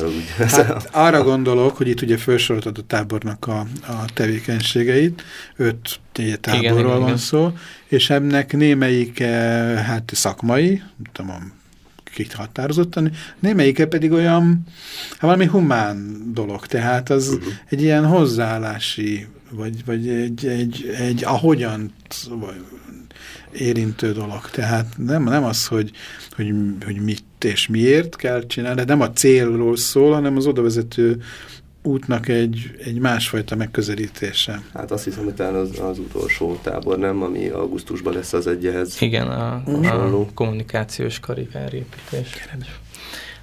Hát arra gondolok, hogy itt ugye felsoroltad a tábornak a, a tevékenységeit, öt táborról igen, van igen. szó, és ennek némelyik hát szakmai, tudom, határozottan, némelyike pedig olyan, hát valami humán dolog, tehát az uh mhm. -huh. egy ilyen hozzáállási, vagy, vagy egy, egy, egy ahogyan érintő dolog. Tehát nem, nem az, hogy, hogy, hogy mit és miért kell csinálni, de nem a célról szól, hanem az odavezető útnak egy, egy másfajta megközelítése. Hát azt hiszem, hogy talán az, az utolsó tábor, nem? Ami augusztusban lesz az egyehez. Igen, a, a kommunikációs karrierépítés.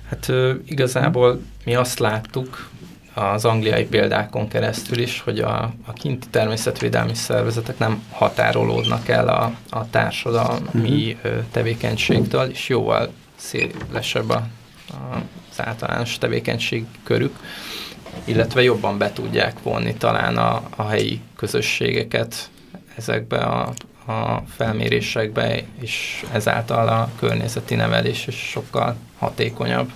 Hát igazából mi azt láttuk, az angliai példákon keresztül is, hogy a, a kinti természetvédelmi szervezetek nem határolódnak el a, a társadalmi uh-huh. tevékenységtől, és jóval szélesebb a, a, az általános tevékenység körük illetve jobban be tudják vonni talán a, a helyi közösségeket ezekbe a, a felmérésekbe, és ezáltal a környezeti nevelés is sokkal hatékonyabb.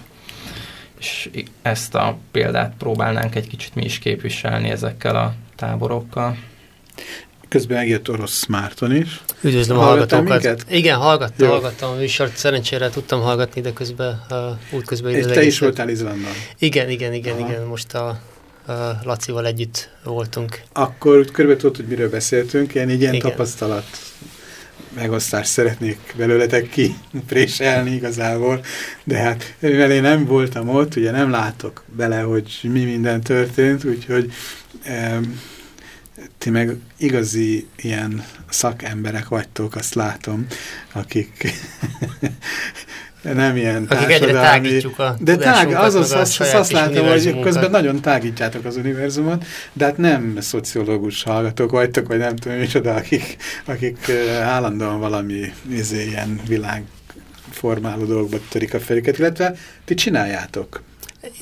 És ezt a példát próbálnánk egy kicsit mi is képviselni ezekkel a táborokkal. Közben megjött orosz Márton is. Üdvözlöm a hallgatókat. Minket? Igen, hallgattam, Jó. hallgattam a műsort. Szerencsére tudtam hallgatni, de közben uh, útközben... És te is voltál Izlandon. Igen, igen, igen, Aha. igen. Most a Lacival együtt voltunk. Akkor körülbelül tudod, hogy miről beszéltünk. Én egy ilyen Igen. tapasztalat megosztást szeretnék belőletek kipréselni igazából, de hát mivel én nem voltam ott, ugye nem látok bele, hogy mi minden történt, úgyhogy e, ti meg igazi ilyen szakemberek vagytok, azt látom, akik <laughs> nem ilyen Akik egyre tágítjuk a De tág, az, az, az, az azt látom, hogy közben nagyon tágítjátok az univerzumot, de hát nem szociológus hallgatók vagytok, vagy nem tudom micsoda, akik, akik állandóan valami izé, ilyen világ formáló dolgokba törik a fejüket, illetve ti csináljátok.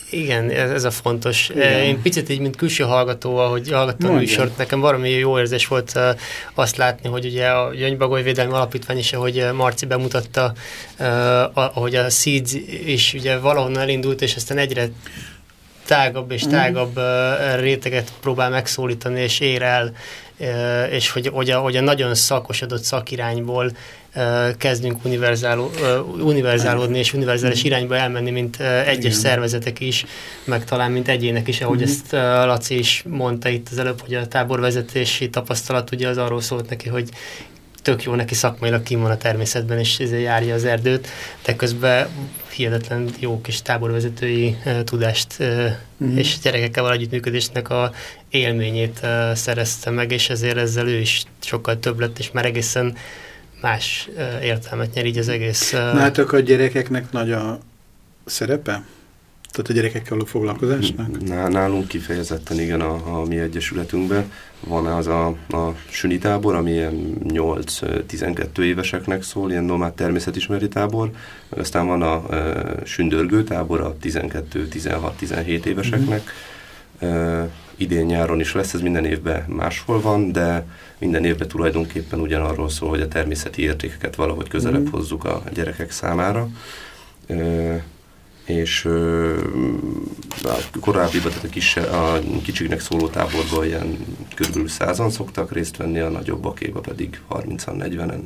Igen, ez, ez a fontos. Igen. Én picit így, mint külső hallgató, ahogy hallgattam a műsort, nekem valami jó érzés volt uh, azt látni, hogy ugye a Gyöngybagoly Védelmi Alapítvány is, ahogy Marci bemutatta, ahogy a SEEDS is ugye valahonnan elindult, és aztán egyre tágabb és mhm. tágabb uh, réteget próbál megszólítani, és ér el, és hogy, hogy, a, hogy a nagyon szakosodott szakirányból kezdünk univerzálódni és univerzális irányba elmenni, mint egyes Igen. szervezetek is, meg talán mint egyének is, ahogy mm. ezt Laci is mondta itt az előbb, hogy a táborvezetési tapasztalat ugye az arról szólt neki, hogy tök jó neki szakmailag kim van a természetben, és ezért járja az erdőt, de közben hihetetlen jó kis táborvezetői uh, tudást uh, mm. és gyerekekkel való együttműködésnek a élményét uh, szerezte meg, és ezért ezzel ő is sokkal több lett, és már egészen más értelmet nyer így az egész... Látok a gyerekeknek nagy a szerepe? Tehát a gyerekekkel való foglalkozásnak? Nálunk kifejezetten igen a, a mi egyesületünkben. Van az a, a süni tábor, ami ilyen 8-12 éveseknek szól, ilyen nomád természetismeri tábor, aztán van a e, sündörgő tábor a 12-16-17 éveseknek. Mm. E, idén nyáron is lesz, ez minden évben máshol van, de minden évben tulajdonképpen ugyanarról szól, hogy a természeti értékeket valahogy közelebb mm. hozzuk a gyerekek számára. E, és a korábbiban, tehát a, kis, a kicsiknek szóló táborban ilyen kb. százan szoktak részt venni, a nagyobbakéba pedig 30-an, 40-en.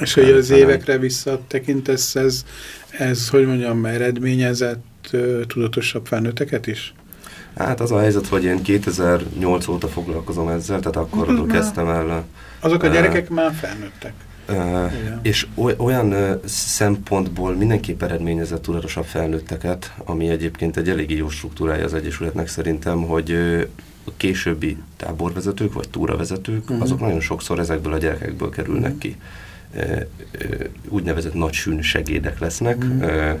És hogy az évekre visszatekintesz, ez, ez, hogy mondjam, eredményezett tudatosabb felnőtteket is? Hát az a helyzet, hogy én 2008 óta foglalkozom ezzel, tehát akkor mm -hmm. kezdtem el. Azok a gyerekek uh, már felnőttek. Uh, és olyan uh, szempontból mindenképp eredményezett tudatosabb felnőtteket, ami egyébként egy eléggé jó struktúrája az Egyesületnek szerintem, hogy uh, a későbbi táborvezetők vagy túravezetők, uh-huh. azok nagyon sokszor ezekből a gyerekekből kerülnek uh-huh. ki. Úgynevezett nagysűn segédek lesznek, uh-huh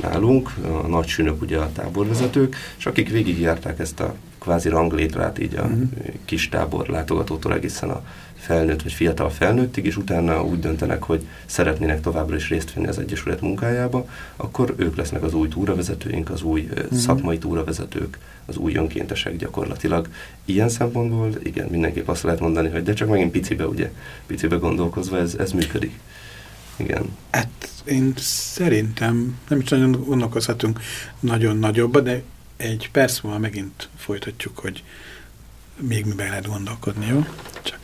nálunk, a nagysűnök ugye a táborvezetők, és akik végigjárták ezt a kvázi ranglétrát így a uh-huh. kis tábor látogatótól egészen a felnőtt vagy fiatal felnőttig, és utána úgy döntenek, hogy szeretnének továbbra is részt venni az Egyesület munkájába, akkor ők lesznek az új túravezetőink, az új uh-huh. szakmai túravezetők, az új önkéntesek gyakorlatilag. Ilyen szempontból igen, mindenképp azt lehet mondani, hogy de csak megint picibe, ugye, picibe gondolkozva ez, ez működik. Igen. Hát én szerintem, nem is nagyon gondolkozhatunk nagyon nagyobba, de egy perc múlva megint folytatjuk, hogy még miben lehet gondolkodni, jó? Csak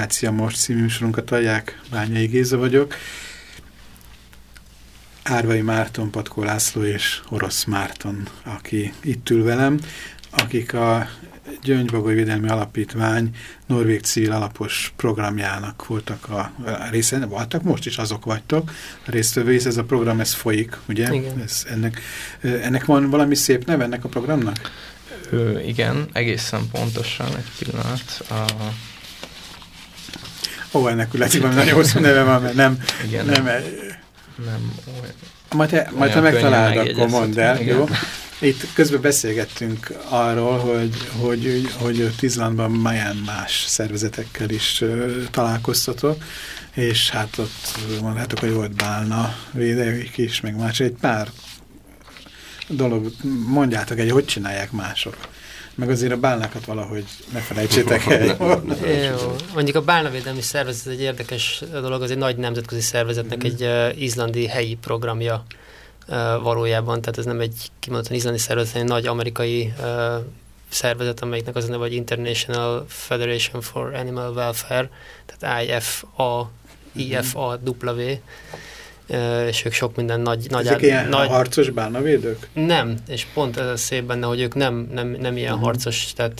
Demokrácia Most című műsorunkat adják. Bányai Géza vagyok. Árvai Márton, Patkó László és Orosz Márton, aki itt ül velem, akik a Gyöngybagoly Védelmi Alapítvány Norvég civil alapos programjának voltak a, része, voltak, most is azok vagytok, a résztvevői, ez a program, ez folyik, ugye? Igen. Ez, ennek, ennek van valami szép neve ennek a programnak? Ö, igen, egészen pontosan egy pillanat. A... Ó, ennek lehet, hogy nagyon hosszú neve van, mert nem... Igen, nem, nem, nem olyan, majd te, majd olyan megtalálod, akkor mondd el, Igen. jó? Itt közben beszélgettünk arról, hogy, hogy, hogy ott Izlandban milyen más szervezetekkel is ö, találkoztatok, és hát ott mondhatok, hogy volt Bálna védelőik is, meg más, egy pár dolog, mondjátok egy, hogy csinálják mások. Meg azért a bálnákat valahogy ne felejtsétek el. Jó. Mondjuk a Bálnavédelmi Szervezet egy érdekes dolog, az egy nagy nemzetközi szervezetnek egy uh, izlandi helyi programja uh, valójában, tehát ez nem egy kimondottan izlandi szervezet, hanem egy nagy amerikai uh, szervezet, amelyiknek az a neve, hogy International Federation for Animal Welfare, tehát IFA, IFAW, uh, és ők sok minden nagy... nagy Ezek ilyen nagy harcos bálnavédők? nem, és pont ez a szép benne, hogy ők nem, nem, nem ilyen uh-huh. harcos, tehát,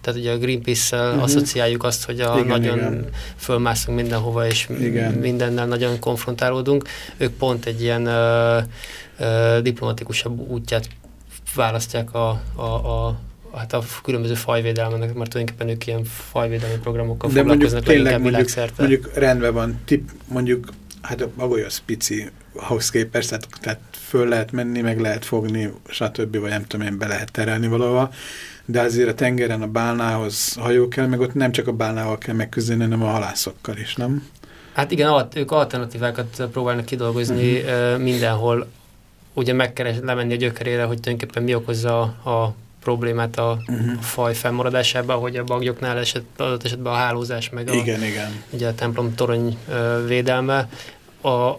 tehát ugye a Greenpeace-szel uh-huh. asszociáljuk azt, hogy a Igen, nagyon igen. fölmászunk mindenhova, és Igen. mindennel nagyon konfrontálódunk. Ők pont egy ilyen uh, uh, diplomatikusabb útját választják a, a, a hát a különböző fajvédelmenek, mert tulajdonképpen ők ilyen fajvédelmi programokkal De mondjuk foglalkoznak tényleg leginkább mondjuk, világszerte. mondjuk rendben van, tip, mondjuk, hát a bagoly az pici ahhoz képest, tehát, tehát föl lehet menni, meg lehet fogni, stb. vagy nem tudom én, be lehet terelni valahova, de azért a tengeren a bálnához hajó kell, meg ott nem csak a bálnával kell megküzdeni, hanem a halászokkal is, nem? Hát igen, ők alternatívákat próbálnak kidolgozni Mhm. uh-huh. mindenhol, ugye megkeres, lemenni a gyökerére, hogy tulajdonképpen mi okozza a problémát a, Uh-huh. a faj fennmaradásában, hogy a bagyoknál eset, adott esetben a hálózás, meg a, Igen, igen. ugye a templom torony ö, védelme. A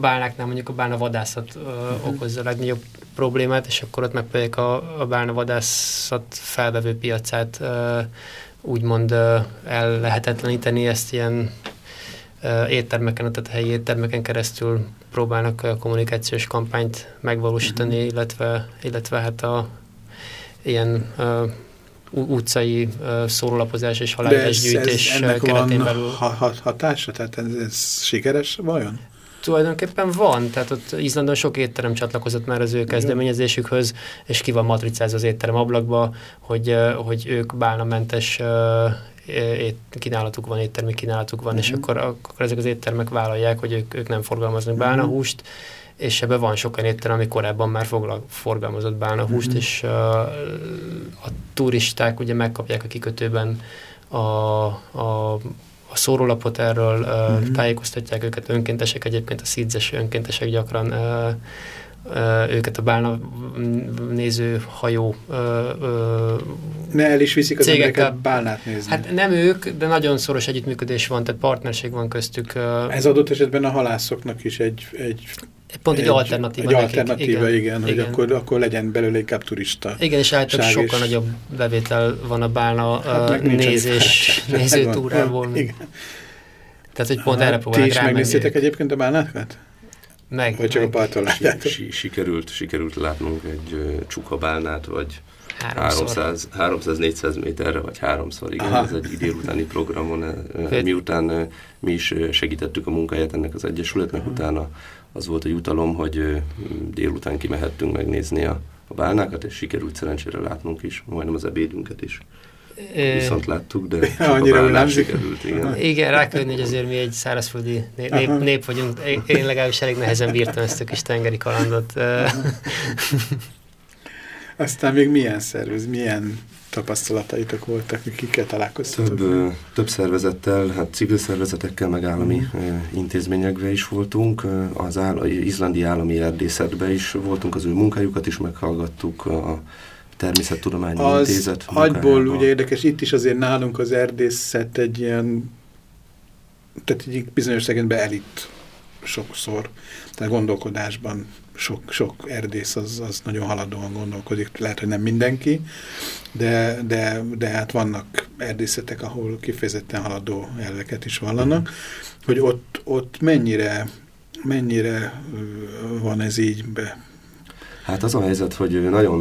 bálnáknál mondjuk a bálna vadászat ö, uh-huh. okozza a legnagyobb problémát, és akkor ott megpróbálják a, a bálna vadászat felvevő piacát ö, úgymond ö, el lehetetleníteni, ezt ilyen éttermeken, tehát helyi éttermeken keresztül próbálnak kommunikációs kampányt megvalósítani, uh-huh. illetve, illetve hát a ilyen utcai szórólapozás és ennek keretén van belül. ha, ha, hatása? Tehát ez, ez sikeres vajon? Tulajdonképpen van, tehát ott Izlandon sok étterem csatlakozott már az ő kezdeményezésükhöz, és ki van matricázva az étterem ablakba, hogy, hogy ők bálnamentes ét, kínálatuk van, éttermi kínálatuk van, uh-huh. és Mhm. akkor, akkor ezek az éttermek vállalják, hogy ők, ők nem forgalmaznak Mhm. bálnahúst, és ebben van sok olyan étterem, ami korábban már foglal, forgalmazott bálnahúst, Mhm. és uh, a turisták ugye megkapják a kikötőben a, a a szórólapot erről, uh, Mhm. tájékoztatják őket önkéntesek, egyébként a szídzes önkéntesek gyakran uh, őket a bálna néző hajó Ne el is viszik az embereket bálnát nézni. Hát nem ők, de nagyon szoros együttműködés van, tehát partnerség van köztük. Ez adott esetben a halászoknak is egy, egy, Pont egy, alternatíva. Egy nekik. alternatíva, igen, igen hogy igen. Akkor, akkor legyen belőle inkább turista. Igen, és általában sokkal és- nagyobb bevétel van a bálna Hát hát nincs nézés, fáradtság. nézőtúrából. Igen. Tehát, hogy pont Aha. erre Ti próbálnak is megnéztétek egyébként a bálnákat? Meg, Vagy csak a meg. látjátok? si, sikerült, sikerült látnunk egy ö, csukabálnát, vagy Háromszor. 300 300-400 méterre, vagy háromszor, igen, Aha. ez egy délutáni programon. ö, ö, Hét. Miután mi is segítettük a munkáját ennek az egyesületnek, utána az volt a jutalom, hogy délután kimehettünk megnézni a, a bálnákat, és sikerült szerencsére látnunk is, majdnem az ebédünket is. Viszont láttuk, de <laughs> csak a Annyira hullámzik. sikerült, igen. <laughs> Igen, rá kell jönni, hogy azért mi egy szárazföldi nép, nép, nép vagyunk. Én legalábbis elég nehezen bírtam ezt a kis tengeri kalandot. Aztán még milyen szervez, milyen tapasztalataitok voltak, kikkel találkoztatok? Több, több szervezettel, hát civil szervezetekkel, meg állami ö, intézményekbe is voltunk. Az áll, az izlandi állami erdészetbe is voltunk, az ő munkájukat is meghallgattuk, a Természettudományi Az Intézet agyból ugye érdekes, itt is azért nálunk az erdészet egy ilyen, tehát egy bizonyos szegényben elit sokszor, tehát gondolkodásban sok, sok erdész az, az nagyon haladóan gondolkodik, lehet, hogy nem mindenki, de, de, de hát vannak erdészetek, ahol kifejezetten haladó elveket is vallanak, hogy ott, ott mennyire, mennyire van ez így be, Hát az a helyzet, hogy nagyon...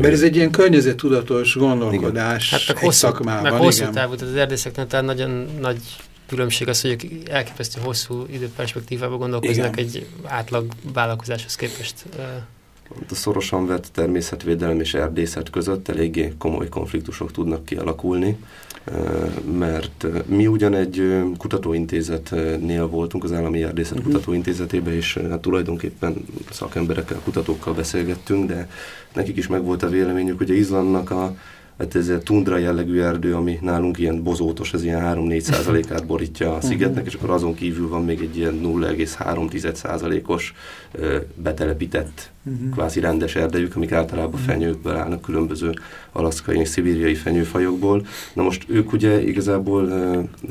Mert ez egy ilyen környezettudatos gondolkodás hát meg egy hosszú, szakmában. Meg hosszú távú, tehát az erdészeknek tehát nagyon nagy különbség az, hogy ők elképesztő hosszú időperspektívában gondolkoznak Igen. egy átlag vállalkozáshoz képest. A szorosan vett természetvédelem és erdészet között eléggé komoly konfliktusok tudnak kialakulni, mert mi ugyan egy kutatóintézetnél voltunk, az Állami Erdészet uh-huh. Kutatóintézetében, és hát tulajdonképpen szakemberekkel, kutatókkal beszélgettünk, de nekik is megvolt a véleményük, hogy Izlandnak a hát ez egy tundra jellegű erdő, ami nálunk ilyen bozótos, ez ilyen 3-4 százalékát borítja a szigetnek, és akkor azon kívül van még egy ilyen 0,3 százalékos betelepített uh-huh. kvázi rendes erdejük, amik általában uh-huh. fenyőkből állnak különböző alaszkai és szibériai fenyőfajokból. Na most ők ugye igazából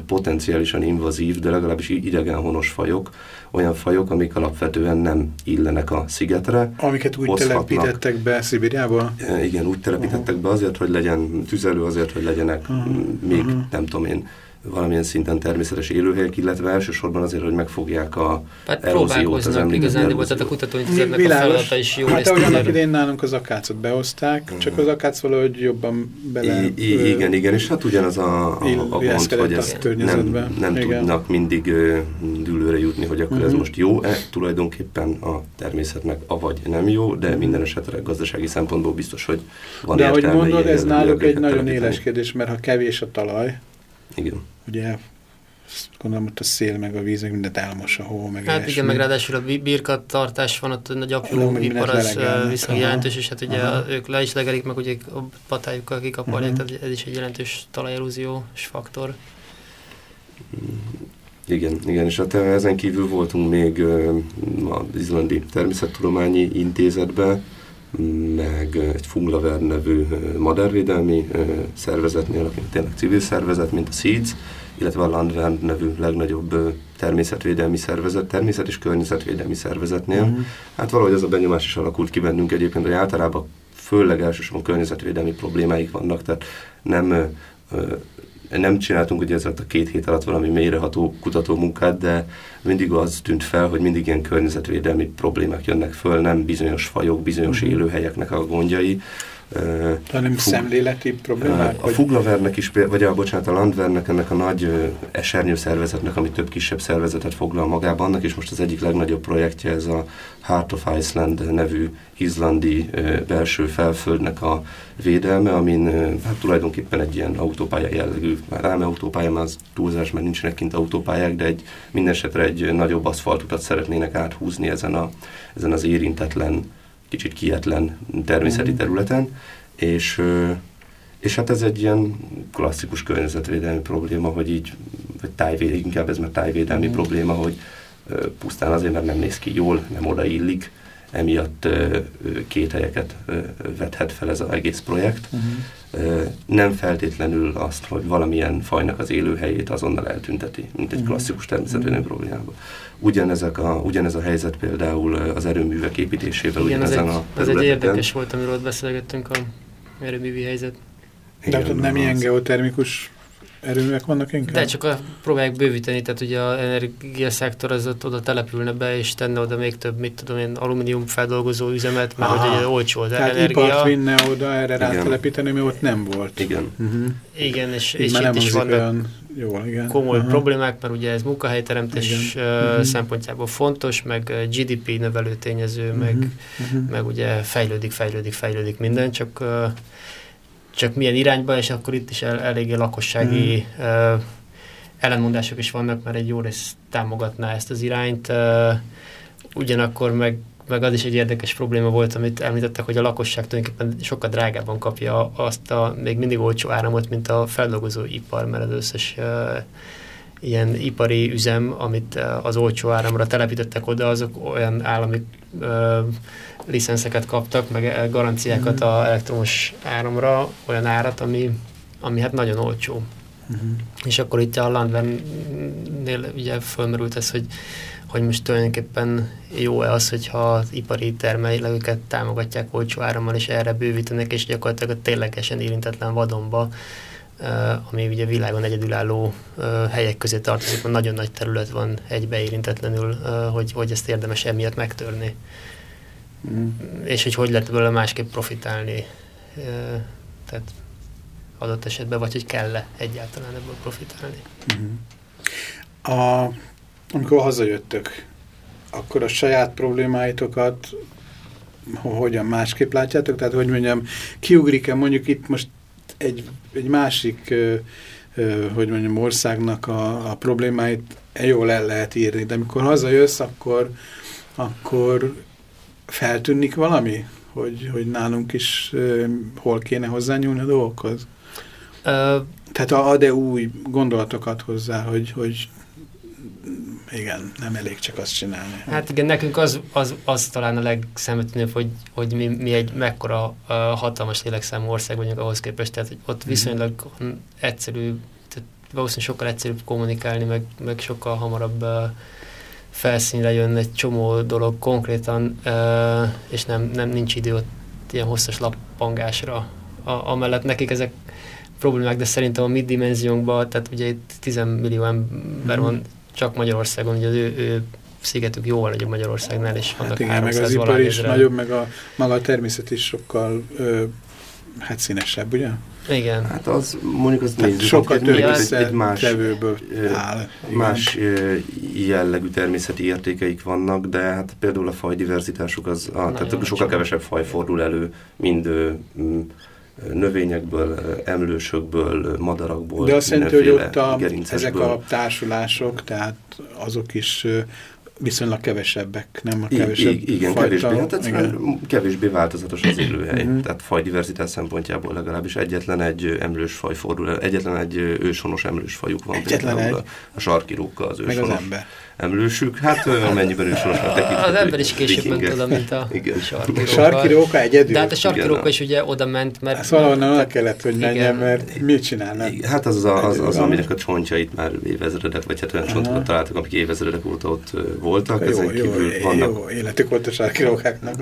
potenciálisan invazív, de legalábbis idegenhonos fajok, olyan fajok, amik alapvetően nem illenek a szigetre. Amiket úgy hozhatnak. telepítettek be Szibériába? Uh, igen, úgy telepítettek uh-huh. be azért, hogy legyen tüzelő, azért, hogy legyenek uh-huh. még, uh-huh. nem tudom én, valamilyen szinten természetes élőhelyek, illetve elsősorban azért, hogy megfogják a hát eróziót az említett igazán, volt, tehát a kutatóintézetnek a feladata is jó Hát ahogy annak idén nálunk az akácot behozták, mm. csak az akác valahogy jobban bele... I, I, igen, igen, és hát ugyanaz a, a, a gond, hogy ezt nem, nem tudnak mindig uh, dűlőre jutni, hogy akkor mm. ez mhm. most jó-e, tulajdonképpen a természetnek avagy nem jó, de minden esetre gazdasági szempontból biztos, hogy van De ahogy mondod, ez náluk egy nagyon éles kérdés, mert ha kevés a talaj, igen. Ugye gondolom ott a szél, meg a víz, meg mindent elmos a hó, meg Hát igen, meg ráadásul a birkat tartás van, ott nagy apró ipar az viszonylag jelentős, és hát ugye Aha. ők le is legelik, meg ugye a patájukkal kikaparják, uh-huh. tehát ez is egy jelentős talajerúziós faktor. Igen, igen, és hát ezen kívül voltunk még az Izlandi Természettudományi Intézetben, meg egy Funglaver nevű madárvédelmi szervezetnél, aki tényleg civil szervezet, mint a SEEDS, illetve a Landvern nevű legnagyobb természetvédelmi szervezet, természet és környezetvédelmi szervezetnél. Uh-huh. Hát valahogy az a benyomás is alakult ki bennünk egyébként, hogy általában főleg elsősorban környezetvédelmi problémáik vannak, tehát nem nem csináltunk ugye ezzel a két hét alatt valami mélyreható kutató munkát, de mindig az tűnt fel, hogy mindig ilyen környezetvédelmi problémák jönnek föl, nem bizonyos fajok, bizonyos mm. élőhelyeknek a gondjai, hanem Fug... szemléleti problémák? A Fuglavernek is, vagy a, bocsánat, a Landvernek, ennek a nagy esernyő szervezetnek, ami több kisebb szervezetet foglal magában, annak is most az egyik legnagyobb projektje ez a Heart of Iceland nevű izlandi belső felföldnek a védelme, amin hát tulajdonképpen egy ilyen autópálya jellegű, már ráme autópálya, már az túlzás, mert nincsenek kint autópályák, de egy mindesetre egy nagyobb aszfaltutat szeretnének áthúzni ezen, a, ezen az érintetlen kicsit kietlen természeti mhm. területen, és, és hát ez egy ilyen klasszikus környezetvédelmi probléma, hogy így, vagy tájvédelmi, inkább ez már tájvédelmi mm. probléma, hogy pusztán azért, mert nem néz ki jól, nem odaillik, emiatt két helyeket vethet fel ez az egész projekt. Uh-huh. Nem feltétlenül azt, hogy valamilyen fajnak az élőhelyét azonnal eltünteti, mint egy uh-huh. klasszikus természetvédelmi uh-huh. problémában. Ugyanezek a, ugyanez a helyzet például az erőművek építésével Igen, ezen egy, a Ez egy érdekes volt, amiről beszélgettünk a erőművi helyzet. De nem ilyen geotermikus erőművek vannak inkább? De csak a, próbálják bővíteni, tehát ugye az energiaszektor az ott oda települne be, és tenne oda még több, mit tudom én, alumínium feldolgozó üzemet, mert Aha. hogy egy olcsó az Tehát energia. ipart vinne oda erre rátelepíteni, mert ott nem volt. Igen. Uh-huh. Igen, és, és itt is vannak olyan jól, igen. komoly uh-huh. problémák, mert ugye ez munkahelyteremtés uh-huh. szempontjából fontos, meg GDP növelő tényező, uh-huh. meg, uh-huh. meg ugye fejlődik, fejlődik, fejlődik minden, csak csak milyen irányba, és akkor itt is el, eléggé lakossági mm. uh, ellenmondások is vannak, mert egy jó rész támogatná ezt az irányt. Uh, ugyanakkor meg, meg az is egy érdekes probléma volt, amit említettek, hogy a lakosság tulajdonképpen sokkal drágában kapja azt a még mindig olcsó áramot, mint a feldolgozó ipar, mert az összes uh, ilyen ipari üzem, amit az olcsó áramra telepítettek oda, azok olyan állami uh, licenszeket kaptak, meg garanciákat mm. a elektromos áramra, olyan árat, ami, ami hát nagyon olcsó. Uh-huh. És akkor itt a Landvernél ugye fölmerült ez, hogy, hogy most tulajdonképpen jó-e az, hogyha az ipari termelőket támogatják olcsó árammal, és erre bővítenek, és gyakorlatilag a ténylegesen érintetlen vadonba ami ugye világon egyedülálló helyek közé tartozik, mert nagyon nagy terület van egybeérintetlenül, hogy, hogy ezt érdemes emiatt megtörni. Mm. És hogy hogy lehet belőle másképp profitálni. Tehát adott esetben, vagy hogy kell-e egyáltalán ebből profitálni. Mm. A, amikor hazajöttök, akkor a saját problémáitokat hogyan másképp látjátok? Tehát, hogy mondjam, kiugrik-e mondjuk itt most egy, egy másik, hogy mondjam, országnak a, a problémáit jól el lehet írni, de amikor hazajössz, akkor, akkor feltűnik valami, hogy, hogy nálunk is ö, hol kéne hozzányúlni a dolgokhoz? Uh, Tehát ad-e új gondolatokat hozzá, hogy, hogy igen, nem elég csak azt csinálni. Hát igen, nekünk az, az, az talán a legszemletűnőbb, hogy, hogy mi, mi egy mekkora uh, hatalmas lélekszámú ország vagyunk ahhoz képest, tehát hogy ott mhm. viszonylag egyszerű, tehát valószínűleg sokkal egyszerűbb kommunikálni, meg, meg sokkal hamarabb uh, felszínre jön egy csomó dolog konkrétan, és nem, nem nincs idő ott ilyen hosszas lappangásra. A, amellett nekik ezek problémák, de szerintem a mi dimenziónkban, tehát ugye itt 10 millió ember mm. van csak Magyarországon, ugye az ő, ő szigetük jóval nagyobb Magyarországnál, és vannak hát igen, meg az ipar is nagyobb, meg a maga a természet is sokkal ö, hát színesebb, ugye? Igen. Hát az mondjuk az négy, sokkal több egy, egy más, tevőből áll. Más jellegű természeti értékeik vannak, de hát például a fajdiverzitásuk az, a, tehát sokkal kevesebb faj fordul elő, mind növényekből, emlősökből, madarakból. De azt jelenti, hogy ott a, ezek a társulások, tehát azok is viszonylag kevesebbek, nem a kevesebb I, Igen, fajta, kevésbé, hát igen. kevésbé változatos az élőhely. Mm -hmm. Tehát fajdiverzitás szempontjából legalábbis egyetlen egy emlős faj fordul, egyetlen egy őshonos emlős fajuk van. Egyetlen egy. A, a sarkirókkal az őshonos. Meg az ember emlősük, hát amennyiben ősorosnak tekinthető. Az ember is később ment oda, mint a igen. sarki róka. Sarki róka egyedül. De hát a sarki róka is ugye oda ment, mert... Ezt valahonnan oda kellett, hogy menjen, mert mit csinálnak? Hát az, az, az, az, aminek a csontjait már évezredek, vagy hát olyan csontokat találtak, amik évezredek óta ott voltak. Jó, Ezen jó, kívül jó, vannak, jó életük volt a sarki rókáknak.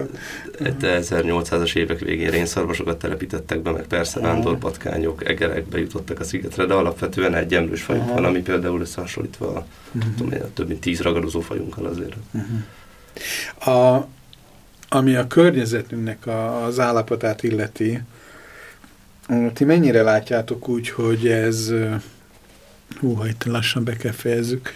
1800-as évek végén rénszarvasokat telepítettek be, meg persze vándorpatkányok, egerek bejutottak a szigetre, de alapvetően egy emlős fajuk van, ami például összehasonlítva a, uh -huh. tudom, több mint tíz ragadozó fajunkkal azért. Uh mhm. -huh. a, ami a környezetünknek a, az állapotát illeti, ti mennyire látjátok úgy, hogy ez, húha, itt lassan be kell fejezzük,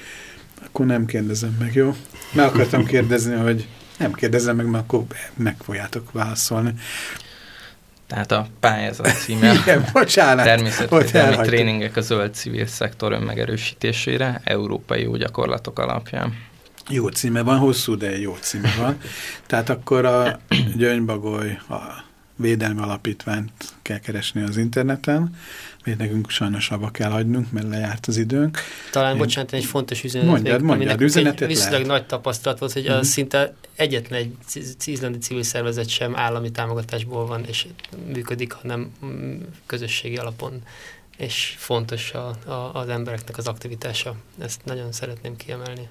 akkor nem kérdezem meg, jó? Meg akartam kérdezni, hogy nem kérdezem meg, mert akkor meg fogjátok válaszolni. Tehát a pályázat címe <laughs> Igen, bocsánat, természetvédelmi tréningek a zöld civil szektor önmegerősítésére, európai jó gyakorlatok alapján. Jó címe van, hosszú, de jó címe van. Tehát akkor a Gyöngybagoly, a Védelmi Alapítványt kell keresni az interneten, mert nekünk sajnos abba kell hagynunk, mert lejárt az időnk. Talán, Én... bocsánat, egy fontos üzenet. Mondjad, mondjad, üzenetet Viszonylag nagy tapasztalat volt, hogy uh -huh. szinte egyetlen egy izlandi civil szervezet sem állami támogatásból van, és működik, hanem mm, közösségi alapon és fontos a, a, az embereknek az aktivitása. Ezt nagyon szeretném kiemelni.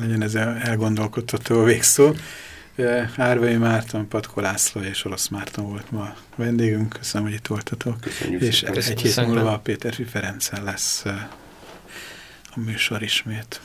Legyen ez elgondolkodható a végszó. Árvai Márton, Patko László és Orosz Márton volt ma vendégünk. Köszönöm, hogy itt voltatok. Köszönjük és szépen. egy hét múlva Péter Ferencen lesz a műsor ismét.